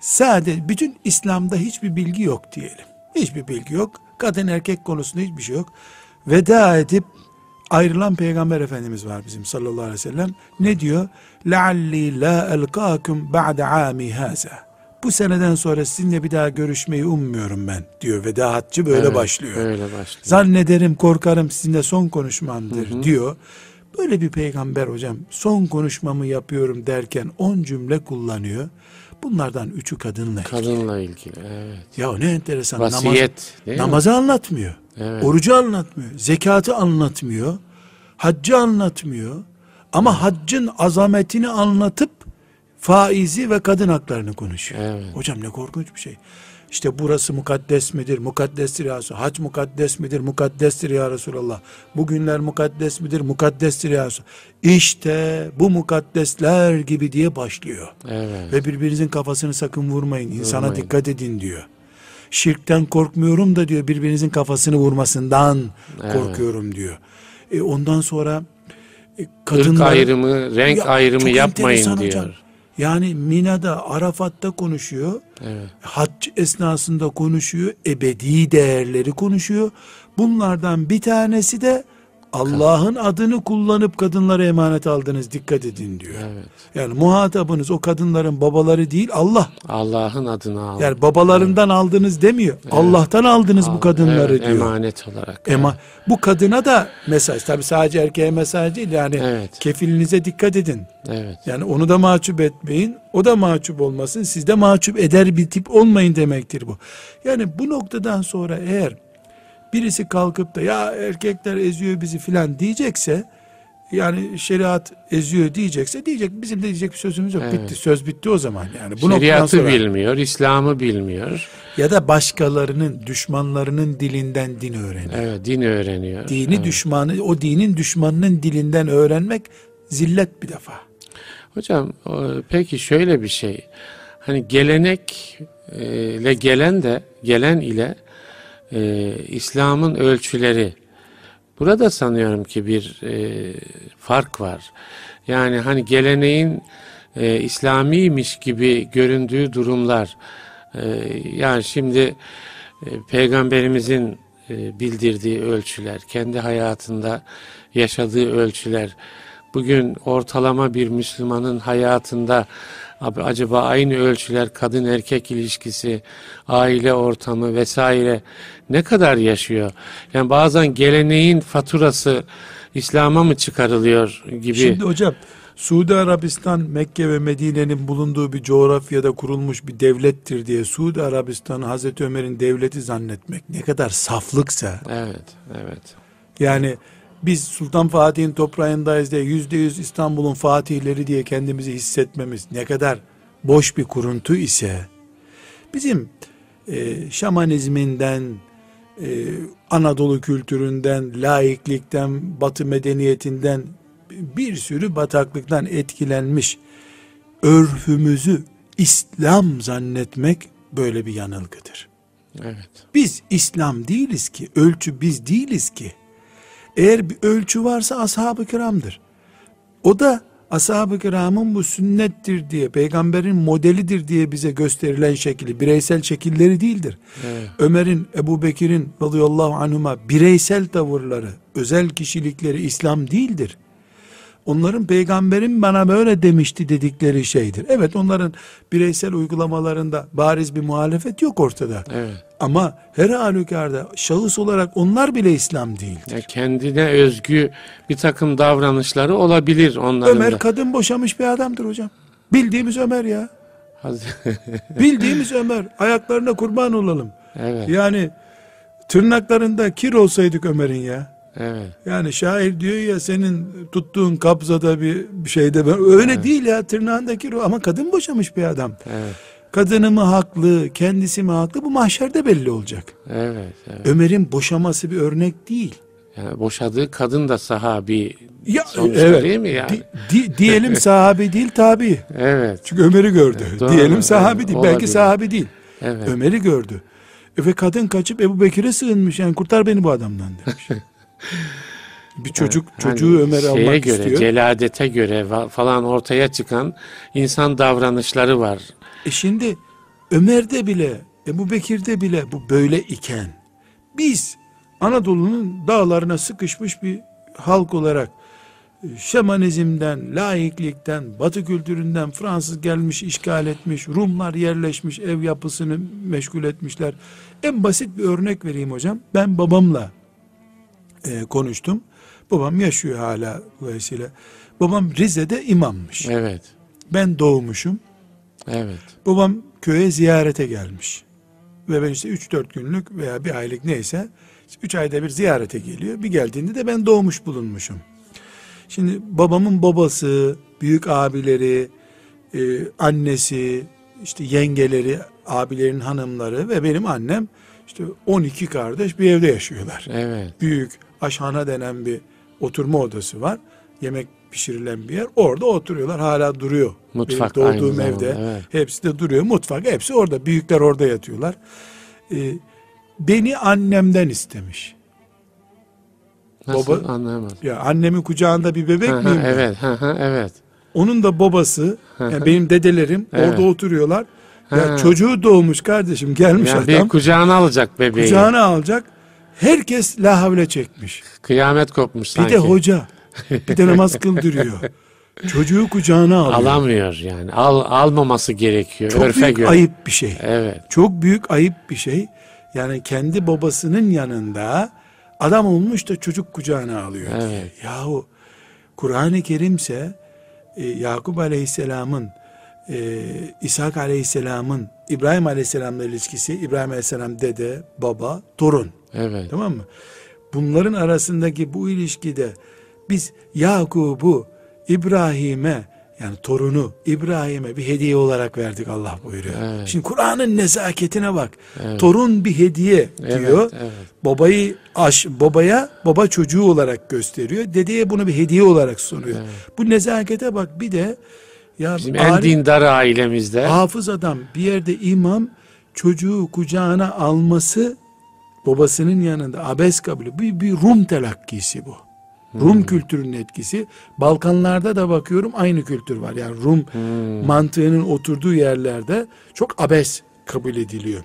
Sadece bütün İslam'da hiçbir bilgi yok diyelim. Hiçbir bilgi yok. Kadın erkek konusunda hiçbir şey yok. Veda edip ayrılan peygamber efendimiz var bizim sallallahu aleyhi ve sellem. Ne diyor? Lealli la elkakum ba'de ami haza. Bu seneden sonra sizinle bir daha görüşmeyi ummuyorum ben diyor veda haccı böyle evet, başlıyor. Öyle başlıyor. Zannederim korkarım sizinle son konuşmamdır hı hı. diyor. Böyle bir peygamber hocam son konuşmamı yapıyorum derken on cümle kullanıyor. Bunlardan üçü kadınla ilgili. Kadınla ilgili. Evet. Ya ne enteresan. Vasiyet. Namaz, mi? namazı anlatmıyor. Evet. Orucu anlatmıyor. Zekatı anlatmıyor. Haccı anlatmıyor. Ama haccın azametini anlatıp faizi ve kadın haklarını konuşuyor. Evet. Hocam ne korkunç bir şey. İşte burası mukaddes midir? Mukaddestir ya Resulallah. Hac mukaddes midir? Mukaddestir ya Resulallah. Bugünler mukaddes midir? Mukaddestir ya Resulallah. İşte bu mukaddesler gibi diye başlıyor. Evet. Ve birbirinizin kafasını sakın vurmayın. İnsana Vurmayın. dikkat edin diyor. Şirkten korkmuyorum da diyor birbirinizin kafasını vurmasından Evet. korkuyorum diyor. E ondan sonra e, Irk kadınlar ayrımı, renk Ya, ayrımı yapmayın diyor. hocam. Yani Mina'da, Arafat'ta konuşuyor. Evet. Hac esnasında konuşuyor. Ebedi değerleri konuşuyor. Bunlardan bir tanesi de Allah'ın adını kullanıp kadınlara emanet aldınız dikkat edin diyor. Evet. Yani muhatabınız o kadınların babaları değil Allah. Allah'ın adını al. Yani babalarından aldınız demiyor. Allah'tan aldınız bu Al. kadınları Evet, diyor. Emanet olarak. Ema bu kadına da mesaj. Tabi sadece erkeğe mesaj değil. Yani Evet. kefilinize dikkat edin. Evet. Yani onu da mahcup etmeyin. O da mahcup olmasın. Siz de mahcup eder bir tip olmayın demektir bu. Yani bu noktadan sonra eğer birisi kalkıp da ya erkekler eziyor bizi filan diyecekse yani şeriat eziyor diyecekse diyecek bizim de diyecek bir sözümüz yok. Evet. Bitti. Söz bitti o zaman yani. Bu Şeriatı sonra bilmiyor, İslam'ı bilmiyor. ya da başkalarının düşmanlarının dilinden din öğreniyor. Evet, din öğreniyor. Dini Evet. düşmanı o dinin düşmanının dilinden öğrenmek zillet bir defa. Hocam peki şöyle bir şey. Hani gelenek e, ile gelen de gelen ile e, İslam'ın ölçüleri. Burada sanıyorum ki bir e, fark var. Yani hani geleneğin e, İslamiymiş gibi göründüğü durumlar. E, yani şimdi e, peygamberimizin e, bildirdiği ölçüler, kendi hayatında yaşadığı ölçüler, bugün ortalama bir Müslümanın hayatında acaba aynı ölçüler kadın erkek ilişkisi, aile ortamı vesaire ne kadar yaşıyor? Yani bazen geleneğin faturası İslam'a mı çıkarılıyor gibi. Şimdi hocam Suudi Arabistan Mekke ve Medine'nin bulunduğu bir coğrafyada kurulmuş bir devlettir diye Suudi Arabistan'ı Hazreti Ömer'in devleti zannetmek ne kadar saflıksa Evet, evet. yani biz Sultan Fatih'in toprağındayız diye yüzde yüz İstanbul'un fatihleri diye kendimizi hissetmemiz ne kadar boş bir kuruntu ise bizim e, şamanizminden e, Anadolu kültüründen, laiklikten, batı medeniyetinden bir sürü bataklıktan etkilenmiş örfümüzü İslam zannetmek böyle bir yanılgıdır. Evet. Biz İslam değiliz ki, ölçü biz değiliz ki. Eğer bir ölçü varsa ashab-ı kiramdır. O da ashab-ı kiramın bu sünnettir diye, peygamberin modelidir diye bize gösterilen şekli, bireysel şekilleri değildir. Evet. Ömer'in, Ebu Bekir'in radıyallahu anhuma bireysel tavırları, özel kişilikleri İslam değildir. Onların peygamberin bana böyle demişti dedikleri şeydir. Evet onların bireysel uygulamalarında bariz bir muhalefet yok ortada. Evet. Ama her halükarda şahıs olarak onlar bile İslam değil. Ya kendine özgü bir takım davranışları olabilir onların Ömer da. kadın boşamış bir adamdır hocam. Bildiğimiz Ömer ya. Bildiğimiz Ömer. Ayaklarına kurban olalım. evet, Yani tırnaklarında kir olsaydık Ömer'in ya. Evet. Yani şair diyor ya senin tuttuğun kabzada bir şeyde ben öyle değil ya tırnağındaki o ama kadın boşamış bir adam. Evet, Kadını mı haklı, kendisi mi haklı bu mahşerde belli olacak. evet, evet. Ömer'in boşaması bir örnek değil. Yani boşadığı kadın da sahabi Ya sonuçta değil mi yani? Di- di- diyelim sahabi değil tabi. evet, Çünkü Ömer'i gördü. Doğru, diyelim sahabi evet, değil. Belki olabilir. sahabi değil. evet. Ömer'i gördü. E ve kadın kaçıp Ebu Bekir'e sığınmış. Yani kurtar beni bu adamdan demiş. bir çocuk Hani çocuğu Ömer'e şeye almak göre, istiyor. celadete göre falan ortaya çıkan insan davranışları var. E şimdi Ömer'de bile Ebu Bekir'de bile bu böyle iken biz Anadolu'nun dağlarına sıkışmış bir halk olarak e, şamanizmden, laiklikten, batı kültüründen Fransız gelmiş, işgal etmiş, Rumlar yerleşmiş, ev yapısını meşgul etmişler. En basit bir örnek vereyim hocam. Ben babamla e, konuştum. Babam yaşıyor hala dolayısıyla. Babam Rize'de imammış. Evet, Ben doğmuşum. evet, Babam köye ziyarete gelmiş. Ve ben işte 3-4 günlük veya bir aylık neyse 3 ayda bir ziyarete geliyor. Bir geldiğinde de ben doğmuş bulunmuşum. Şimdi babamın babası, büyük abileri, e, annesi, işte yengeleri, abilerin hanımları ve benim annem işte 12 kardeş bir evde yaşıyorlar. evet, Büyük aşhana denen bir oturma odası var. Yemek pişirilen bir yer. Orada oturuyorlar. Hala duruyor. Mutfak Benim aynı doğduğum zamanda, evde. evet. Hepsi de duruyor. Mutfak hepsi orada. Büyükler orada yatıyorlar. Ee, beni annemden istemiş. Nasıl Baba- anlayamadım. Ya annemin kucağında bir bebek hı, miyim evet, hı hı, evet. Onun da babası, yani benim dedelerim Evet. orada oturuyorlar. Ya Ha. çocuğu doğmuş kardeşim gelmiş Yani adam. bir kucağına alacak bebeği. Kucağına alacak. Herkes la havle çekmiş. Kıyamet kopmuş Bir sanki. de hoca. Bir de namaz kıldırıyor. Çocuğu kucağına alıyor. Alamıyor yani. Al, almaması gerekiyor. Çok örfe büyük göre. ayıp bir şey. Evet. Çok büyük ayıp bir şey. Yani kendi babasının yanında adam olmuş da çocuk kucağına alıyor. Evet. Yahu Kur'an-ı Kerimse e, Yakup Aleyhisselam'ın e, İshak Aleyhisselam'ın İbrahim Aleyhisselam'la ilişkisi İbrahim Aleyhisselam dede, baba, torun. Evet. Tamam mı? Bunların arasındaki bu ilişkide biz Yakub'u İbrahim'e yani torunu İbrahim'e bir hediye olarak verdik Allah buyuruyor. Evet. Şimdi Kur'an'ın nezaketine bak. Torun bir hediye Evet, diyor. evet. Babayı aş, babaya baba çocuğu olarak gösteriyor. Dedeye bunu bir hediye olarak sunuyor. Bu nezakete bak bir de ya Bizim en alim- dindar ailemizde hafız adam bir yerde imam çocuğu kucağına alması babasının yanında abes kabulü. Bir, bir Rum telakkisi bu. Rum kültürünün etkisi. Balkanlarda da bakıyorum aynı kültür var. Yani Rum mantığının oturduğu yerlerde çok abes kabul ediliyor.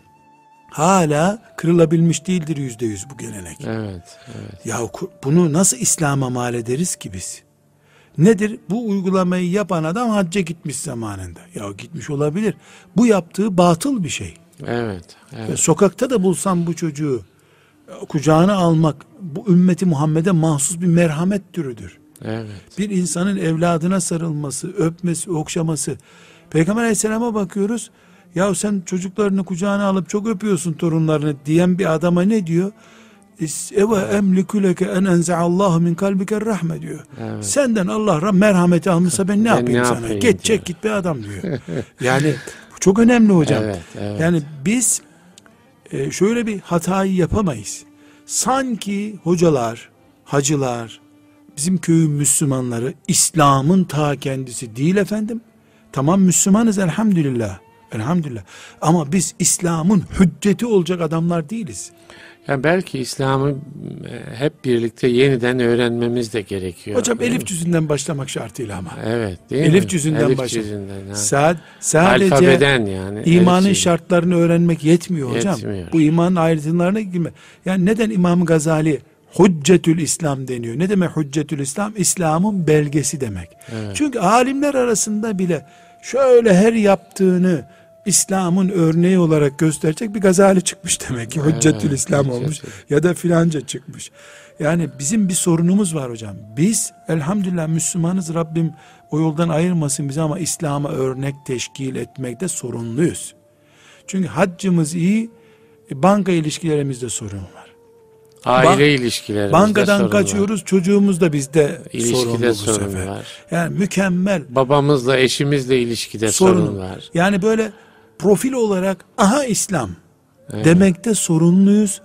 Hala kırılabilmiş değildir yüzde yüz bu gelenek. Evet, evet. Ya bunu nasıl İslam'a mal ederiz ki biz? Nedir? Bu uygulamayı yapan adam hacca gitmiş zamanında. Ya gitmiş olabilir. Bu yaptığı batıl bir şey. Evet, Ve evet. sokakta da bulsam bu çocuğu kucağına almak bu ümmeti Muhammed'e mahsus bir merhamet türüdür. Evet. Bir insanın evladına sarılması, öpmesi, okşaması. Peygamber aleyhisselama bakıyoruz. Ya sen çocuklarını kucağına alıp çok öpüyorsun torunlarını diyen bir adama ne diyor? Eve emliku leke en enzeallahu min kalbike rahme diyor. Evet. Senden Allah merhameti almışsa ben ne Ben yapayım ne sana? yapayım Geç diyor. çek git bir adam diyor. yani bu çok önemli hocam. Evet, evet. Yani biz e, şöyle bir hatayı yapamayız. Sanki hocalar, hacılar, bizim köyün Müslümanları İslam'ın ta kendisi değil efendim. Tamam Müslümanız elhamdülillah. Elhamdülillah. Ama biz İslam'ın hücceti olacak adamlar değiliz. Yani belki İslam'ı e, hep birlikte yeniden öğrenmemiz de gerekiyor. Hocam mi? elif cüzünden başlamak şartıyla ama. Evet değil Elif mi? cüzünden Elif başla. cüzünden, ha. Sa- sadece Alfabeden yani. imanın elif şartlarını öğrenmek yetmiyor hocam. Yetmiyor. Bu imanın ayrıntılarına girme. Yani neden İmam Gazali Hüccetül İslam deniyor? Ne demek Hüccetül İslam? İslam'ın belgesi demek. Çünkü alimler arasında bile şöyle her yaptığını İslam'ın örneği olarak gösterecek bir Gazali çıkmış demek ki. Hüccetül İslam olmuş ya da filanca çıkmış. Yani bizim bir sorunumuz var hocam. Biz elhamdülillah Müslümanız Rabbim o yoldan ayırmasın bizi ama İslam'a örnek teşkil etmekte sorumluyuz. Çünkü haccımız iyi, e, banka ilişkilerimizde sorun var. Aile Bank- ilişkilerimizde Bankadan sorun kaçıyoruz, çocuğumuz da bizde İlişkide sorunlu bu sorun sefer. var. Yani mükemmel var. Babamızla, eşimizle ilişkide sorun, sorun var. Yani böyle profil olarak aha İslam demekte sorunluyuz.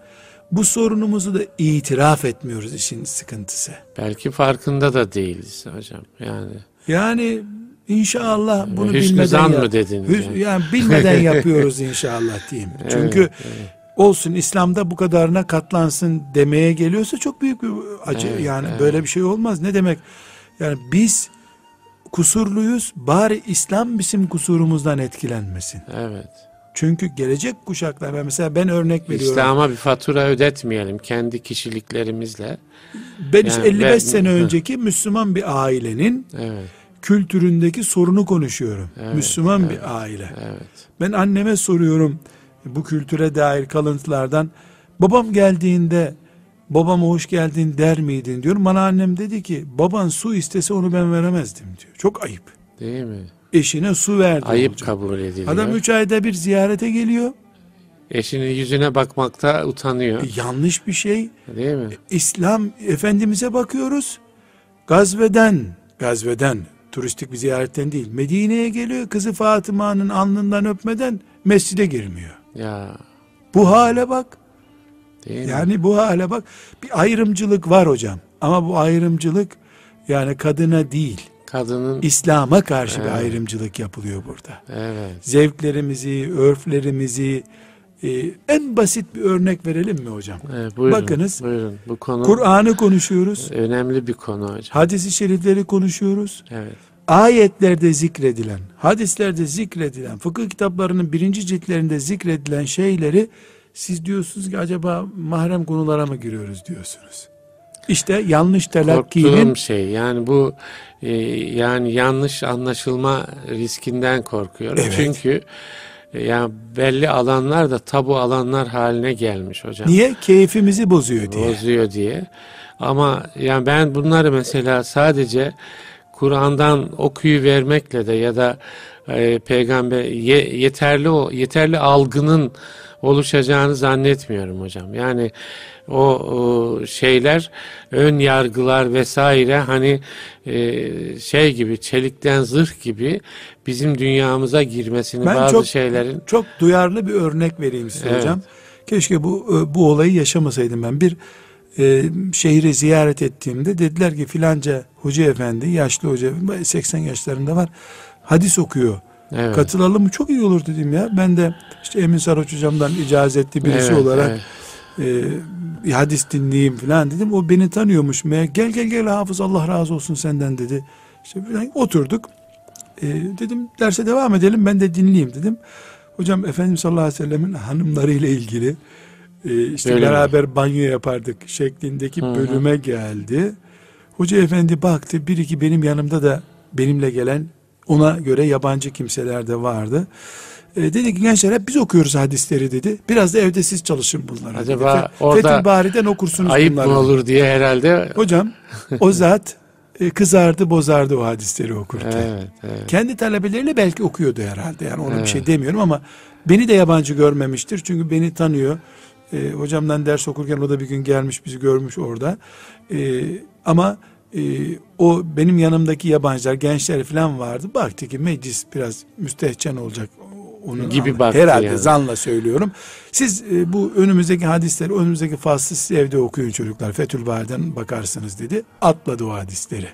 Bu sorunumuzu da itiraf etmiyoruz işin sıkıntısı. Belki farkında da değiliz hocam. Yani Yani inşallah bunu Hüsnü bilmeden zan mı dediniz Hüs- yani? yani bilmeden yapıyoruz inşallah diyeyim. Çünkü olsun İslam'da bu kadarına katlansın demeye geliyorsa çok büyük bir acı. Evet, yani evet. böyle bir şey olmaz. Ne demek? Yani biz kusurluyuz. Bari İslam bizim kusurumuzdan etkilenmesin. evet. Çünkü gelecek kuşaklar ben mesela ben örnek veriyorum. İslam'a bir fatura ödetmeyelim kendi kişiliklerimizle. ben işte Yani 55 ben- sene önceki Müslüman bir ailenin Evet, kültüründeki sorunu konuşuyorum. Evet, Müslüman evet. bir aile. evet. Ben anneme soruyorum bu kültüre dair kalıntılardan. Babam geldiğinde babama hoş geldin der miydin diyorum. Bana annem dedi ki baban su istese onu ben veremezdim diyor. Çok ayıp. Değil mi? Eşine su verdi. Ayıp olacak. kabul ediliyor. Adam üç ayda bir ziyarete geliyor. Eşinin yüzüne bakmakta utanıyor. E, yanlış bir şey. Değil mi? İslam Efendimiz'e bakıyoruz. Gazveden, gazveden, turistik bir ziyaretten değil. Medine'ye geliyor. Kızı Fatıma'nın alnından öpmeden mescide girmiyor. Ya Bu hale bak. Değil mi? Yani bu hale bak. Bir ayrımcılık var hocam. Ama bu ayrımcılık yani kadına değil, Kadının İslam'a karşı bir Evet. ayrımcılık yapılıyor burada. evet. Zevklerimizi, örflerimizi e, en basit bir örnek verelim mi hocam? evet buyurun, Bakınız, buyurun. Bu konu Kur'an'ı konuşuyoruz. önemli bir konu hocam. Hadis-i şerifleri konuşuyoruz. Evet. Ayetlerde zikredilen, hadislerde zikredilen, fıkıh kitaplarının birinci ciltlerinde zikredilen şeyleri siz diyorsunuz ki acaba mahrem konulara mı giriyoruz diyorsunuz. İşte yanlış telakkinin Korktuğum şey yani bu e, yani yanlış anlaşılma riskinden korkuyorum. Evet. Çünkü e, yani belli alanlar da tabu alanlar haline gelmiş hocam. niye? Keyfimizi bozuyor diye. bozuyor diye. Ama yani ben bunları mesela sadece Kur'an'dan okuyu vermekle de ya da e, peygamber ye- yeterli o yeterli algının oluşacağını zannetmiyorum hocam. Yani o, o şeyler ön yargılar vesaire hani e, şey gibi çelikten zırh gibi bizim dünyamıza girmesini Ben bazı çok şeylerin çok duyarlı bir örnek vereyim size Evet. hocam. Keşke bu e, bu olayı yaşamasaydım ben. Bir e, şehri ziyaret ettiğimde dediler ki filanca hoca efendi, yaşlı hoca 80 yaşlarında var. Hadis okuyor. evet, Katılalım mı? Çok iyi olur dedim ya. Ben de işte Emin Sarhoç hocamdan icazetli birisi evet, olarak evet. e, hadis dinleyeyim falan dedim. O beni tanıyormuş. Meğer gel gel gel hafız Allah razı olsun senden dedi. İşte falan oturduk. E, dedim derse devam edelim ben de dinleyeyim dedim. Hocam Efendimiz sallallahu aleyhi ve sellemin hanımlarıyla ilgili e, işte Öyle mi? beraber banyo yapardık şeklindeki Hı hı. bölüme geldi. Hoca efendi baktı bir iki benim yanımda da benimle gelen ona göre yabancı kimseler de vardı. E, dedi ki gençler hep biz okuyoruz hadisleri dedi. Biraz da evde siz çalışın bunları. Acaba dedi. Orada Fethül Bari'den okursunuz Ayıp bunları. mı olur diye herhalde Hocam o zat e, kızardı bozardı o hadisleri okurken. Evet, evet. Kendi talebeleriyle belki okuyordu herhalde. Yani ona bir Evet. şey demiyorum ama beni de yabancı görmemiştir. Çünkü beni tanıyor. E, hocamdan ders okurken o da bir gün gelmiş bizi görmüş orada. E, ama e, o benim yanımdaki yabancılar, gençler falan vardı. Baktı ki meclis biraz müstehcen olacak. Onun Gibi anla- baktı Herhalde yani. zanla söylüyorum. Siz e, bu önümüzdeki hadisleri, önümüzdeki faslı siz evde okuyun çocuklar. Fethül Bari'den bakarsınız dedi. Atladı o hadisleri.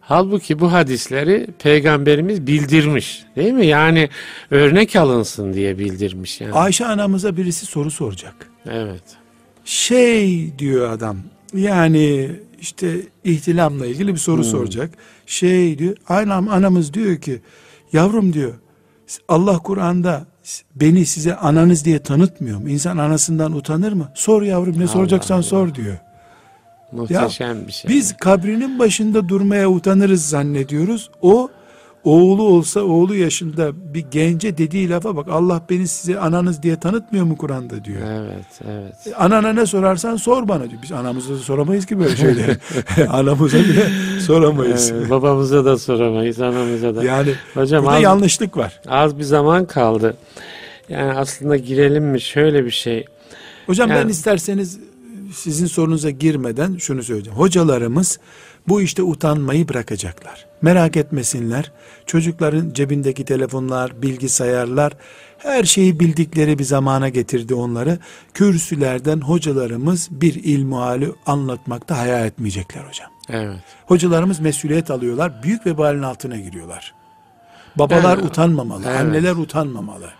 Halbuki bu hadisleri peygamberimiz bildirmiş. Değil mi? Yani örnek alınsın diye bildirmiş yani. Ayşe anamıza birisi soru soracak. Evet. Şey diyor adam. Yani işte ihtilamla ilgili bir soru soracak. Şey diyor. Anam anamız diyor ki yavrum diyor. Allah Kur'an'da beni size ananız diye tanıtmıyor mu? İnsan anasından utanır mı? Sor yavrum ne soracaksan Allah. sor diyor. Muhteşem bir şey. Biz kabrinin başında durmaya utanırız zannediyoruz. O oğlu olsa oğlu yaşında bir gence dediği lafa bak Allah beni size ananız diye tanıtmıyor mu Kur'an'da diyor. Evet, evet. Anana ne sorarsan sor bana diyor. Biz anamıza da soramayız ki böyle şeyleri. Anamıza bile soramayız. Evet, babamıza da soramayız, anamıza da. Yani Hocam burada az, yanlışlık var. az bir zaman kaldı. Yani aslında girelim mi şöyle bir şey. Hocam ben Yani- isterseniz sizin sorunuza girmeden şunu söyleyeceğim. Hocalarımız bu işte utanmayı bırakacaklar. Merak etmesinler. Çocukların cebindeki telefonlar, bilgisayarlar her şeyi bildikleri bir zamana getirdi onları. Kürsülerden hocalarımız bir ilmuhali anlatmakta hayal etmeyecekler hocam. Evet. Hocalarımız mesuliyet alıyorlar. Büyük vebalin altına giriyorlar. Babalar Yani, utanmamalı. evet. Anneler utanmamalı.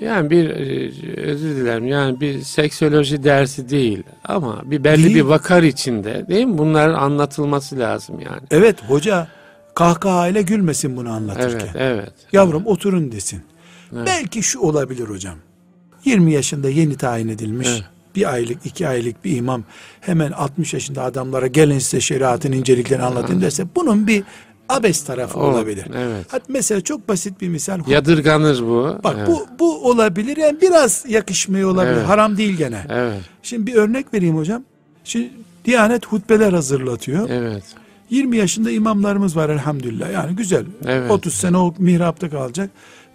Yani bir e, özür dilerim yani bir seksoloji dersi değil ama bir belli Değil. bir vakar içinde değil mi? Bunların anlatılması lazım yani. Evet hoca kahkahayla gülmesin bunu anlatırken. Evet, evet. Yavrum oturun desin. Evet. Belki şu olabilir hocam. 20 yaşında yeni tayin edilmiş. Evet. Bir aylık, iki aylık bir imam hemen 60 yaşında adamlara gelin size şeriatın inceliklerini anlatayım derse bunun bir abes tarafı O, olabilir. Evet. Hatta mesela çok basit bir misal. Yadırganır bu. Bak evet. bu bu olabilir. Yani biraz yakışmıyor olabilir. Evet. Haram değil gene. Evet, Şimdi bir örnek vereyim hocam. Şimdi Diyanet hutbeler hazırlatıyor. evet. 20 yaşında imamlarımız var elhamdülillah. Yani güzel. Evet. 30 sene o mihrapta kalacak.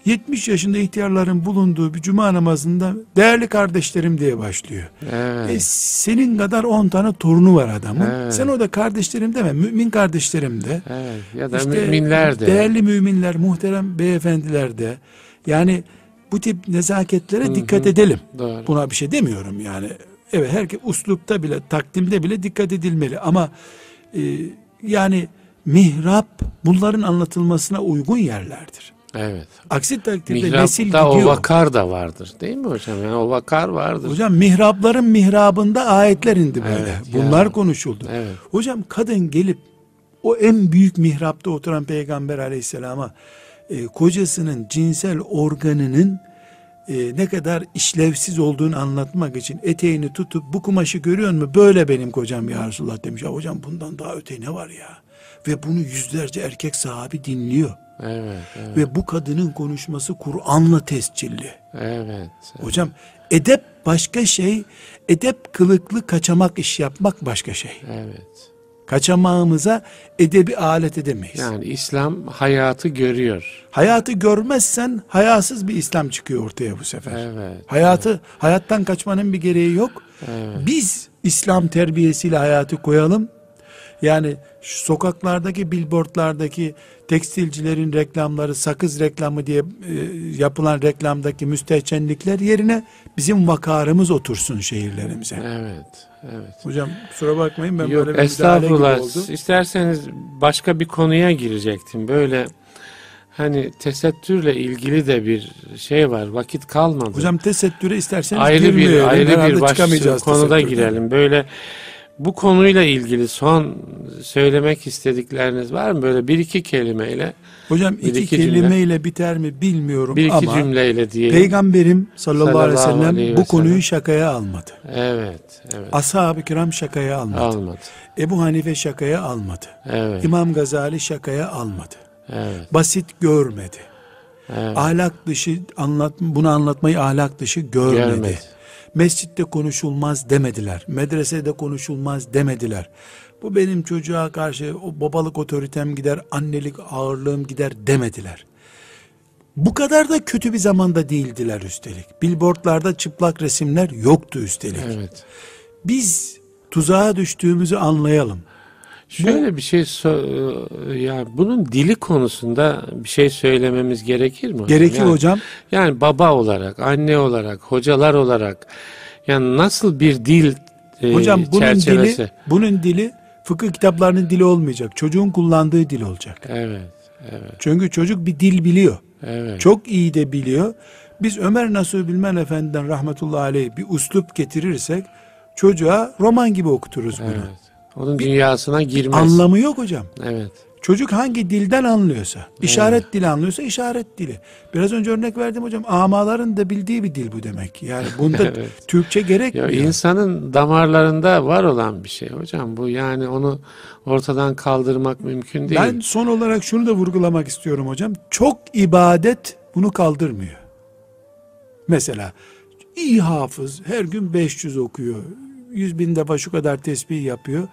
70 yaşında ihtiyarların bulunduğu bir cuma namazında değerli kardeşlerim diye başlıyor. E, Evet. senin kadar 10 tane torunu var adamın. Evet. Sen orada kardeşlerim deme. Mümin kardeşlerim de. Evet. Ya da İşte müminler de. Değerli müminler, muhterem beyefendiler de. Yani bu tip nezaketlere dikkat edelim. Doğru. Buna bir şey demiyorum yani. Evet herkes uslupta bile, takdimde bile dikkat edilmeli ama e, yani mihrap bunların anlatılmasına uygun yerlerdir. Evet. Aksi takdirde nesil Mihrapta o gidiyor. vakar da vardır değil mi hocam? Yani o vakar vardır. Hocam mihrapların mihrabında ayetler indi böyle. Evet, Bunlar ya. konuşuldu. Evet. Hocam kadın gelip o en büyük mihrapta oturan peygamber aleyhisselama e, kocasının cinsel organının e, ne kadar işlevsiz olduğunu anlatmak için eteğini tutup bu kumaşı görüyor musun? Böyle benim kocam ya Resulullah demiş. Ya hocam bundan daha öte ne var ya? Ve bunu yüzlerce erkek sahabi dinliyor. Evet. Evet. Ve bu kadının konuşması Kur'an'la tescilli. Evet. Hocam edep başka şey, edep kılıklı kaçamak iş yapmak başka şey. Evet. Kaçamağımıza edebi alet edemeyiz. Yani İslam hayatı görüyor. Hayatı görmezsen hayasız bir İslam çıkıyor ortaya bu sefer. Evet. Hayatı hayattan kaçmanın bir gereği yok. Evet. Biz İslam terbiyesiyle hayatı koyalım. Yani şu sokaklardaki billboardlardaki tekstilcilerin reklamları, sakız reklamı diye e, yapılan reklamdaki müstehcenlikler yerine bizim vakarımız otursun şehirlerimize. Evet. Evet. Hocam kusura bakmayın ben Yok böyle bir müdahale gibi estağfurullah. oldu. İsterseniz başka bir konuya girecektim. Böyle hani tesettürle ilgili de bir şey var. Vakit kalmadı. Hocam tesettüre isterseniz ayrı bir ayrı bir başka konuda tesettürden. girelim. Böyle bu konuyla ilgili son söylemek istedikleriniz var mı? Böyle bir iki kelimeyle, Hocam Bir iki, iki cümle. kelimeyle biter mi bilmiyorum bir iki ama cümleyle diyelim. Peygamberim sallallahu, aleyhi ve Sallallahu sellem aleyhi ve bu konuyu sellem. şakaya almadı. Evet, evet. Ashab-ı kiram şakaya almadı. Almadı. Ebu Hanife şakaya almadı. Evet, İmam Gazali şakaya almadı. evet, Basit görmedi. evet. Ahlak dışı anlat bunu anlatmayı ahlak dışı görmedi. Görmedi. Mescitte konuşulmaz demediler. Medresede konuşulmaz demediler. Bu benim çocuğa karşı o babalık otoritem gider, annelik ağırlığım gider demediler. Bu kadar da kötü bir zamanda değildiler üstelik. Billboardlarda çıplak resimler yoktu üstelik. Evet. Biz tuzağa düştüğümüzü anlayalım. Şöyle bir şey so- ya bunun dili konusunda bir şey söylememiz gerekir mi? hocam? Gerekir yani, hocam. Yani baba olarak, anne olarak, hocalar olarak yani nasıl bir dil e, Hocam bunun çerçevesi? dili bunun dili fıkıh kitaplarının dili olmayacak. Çocuğun kullandığı dil olacak. Evet, evet, Çünkü çocuk bir dil biliyor. evet. Çok iyi de biliyor. Biz Ömer Nasuh Bilmen Efendi'den rahmetullahi aleyh bir uslup getirirsek çocuğa roman gibi okuturuz bunu. Evet. Onun dünyasına girmez. Anlamı yok hocam. Evet. Çocuk hangi dilden anlıyorsa, işaret dili anlıyorsa işaret dili. Biraz önce örnek verdim hocam. Amaların da bildiği bir dil bu demek. Yani bunda Evet. Türkçe Ya gerekmiyor. insanın damarlarında var olan bir şey hocam. Bu yani onu ortadan kaldırmak mümkün değil. Ben son olarak şunu da vurgulamak istiyorum hocam. Çok ibadet bunu kaldırmıyor. Mesela iyi hafız her gün 500 okuyor. 100 bin defa şu kadar tesbih yapıyor.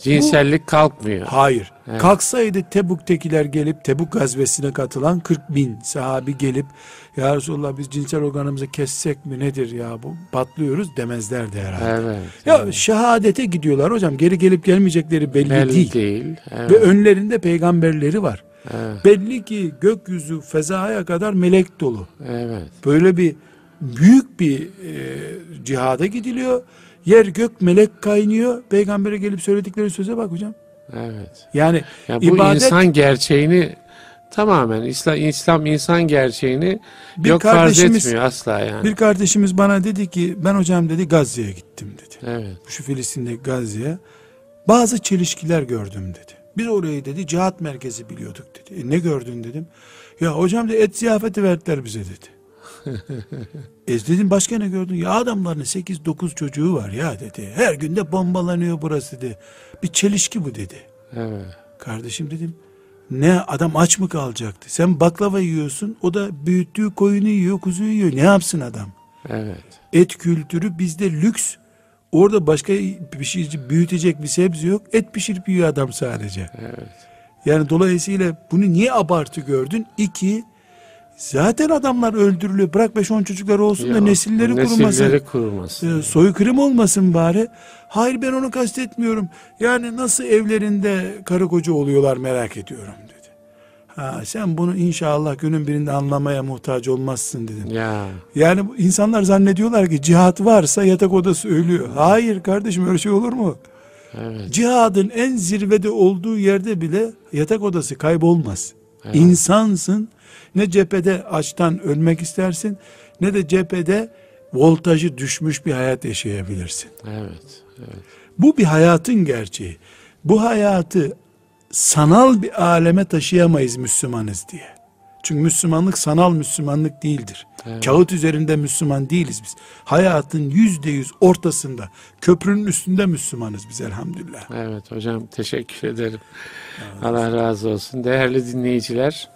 Cinsellik kalkmıyor. Hayır. Evet. Kalksaydı Tebuk'tekiler gelip Tebuk gazvesine katılan 40 bin sahabi gelip ya Resulallah biz cinsel organımızı kessek mi nedir ya bu patlıyoruz demezlerdi herhalde. Evet. Ya evet. şehadete gidiyorlar hocam geri gelip gelmeyecekleri belli, Belli değil. değil. Evet. Ve önlerinde peygamberleri var. evet. Belli ki gökyüzü fezaya kadar melek dolu. evet. Böyle bir büyük bir e, cihada gidiliyor. Yer gök melek kaynıyor. Peygambere gelip söyledikleri söze bak hocam. Evet. Yani Ya bu ibadet insan gerçeğini tamamen İslam, İslam insan gerçeğini Bir yok farz etmiyor asla yani. bir kardeşimiz bana dedi ki ben hocam dedi Gazze'ye gittim dedi. Evet. Şu Filistin'deki Gazze'ye. Bazı çelişkiler gördüm dedi. Biz orayı dedi cihat merkezi biliyorduk dedi. E, ne gördün dedim. Ya hocam dedi et ziyafeti verdiler bize dedi. e dedim başka ne gördün? Ya adamların 8-9 çocuğu var ya dedi. Her günde bombalanıyor burası dedi. Bir çelişki bu dedi. Evet. Kardeşim dedim ne adam aç mı kalacaktı? Sen baklava yiyorsun o da büyüttüğü koyunu yiyor kuzuyu yiyor. Ne yapsın adam? Evet. Et kültürü bizde lüks. Orada başka bir şey büyütecek bir sebze yok. Et pişirip yiyor adam sadece. Evet. Yani dolayısıyla bunu niye abartı gördün? İki, zaten adamlar öldürülüyor. Bırak 5-10 çocukları olsun da Ya, nesilleri kurulmasın. Nesilleri kurulmasın. Ee, soykırım olmasın bari. Hayır ben onu kastetmiyorum. Yani nasıl evlerinde karı koca oluyorlar merak ediyorum dedi. Ha, sen bunu inşallah günün birinde anlamaya muhtaç olmazsın dedim. Ya. Yani insanlar zannediyorlar ki cihat varsa yatak odası ölüyor. Hayır kardeşim öyle şey olur mu? Evet. Cihadın en zirvede olduğu yerde bile yatak odası kaybolmaz. Evet. İnsansın. Ne cephede açtan ölmek istersin ne de cephede voltajı düşmüş bir hayat yaşayabilirsin. Evet. Evet. Bu bir hayatın gerçeği. Bu hayatı sanal bir aleme taşıyamayız Müslümanız diye. Çünkü Müslümanlık sanal Müslümanlık değildir. Evet. Kağıt üzerinde Müslüman değiliz biz. Hayatın yüzde yüz ortasında, köprünün üstünde Müslümanız biz elhamdülillah. Evet hocam teşekkür ederim. Allah razı olsun. Değerli dinleyiciler,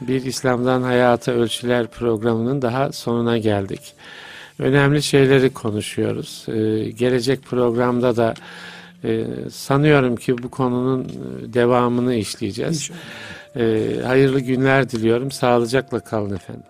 bir İslam'dan Hayata Ölçüler programının daha sonuna geldik. Önemli şeyleri konuşuyoruz. Ee, gelecek programda da e, sanıyorum ki bu konunun e, devamını işleyeceğiz. Ee, hayırlı günler diliyorum. Sağlıcakla kalın efendim.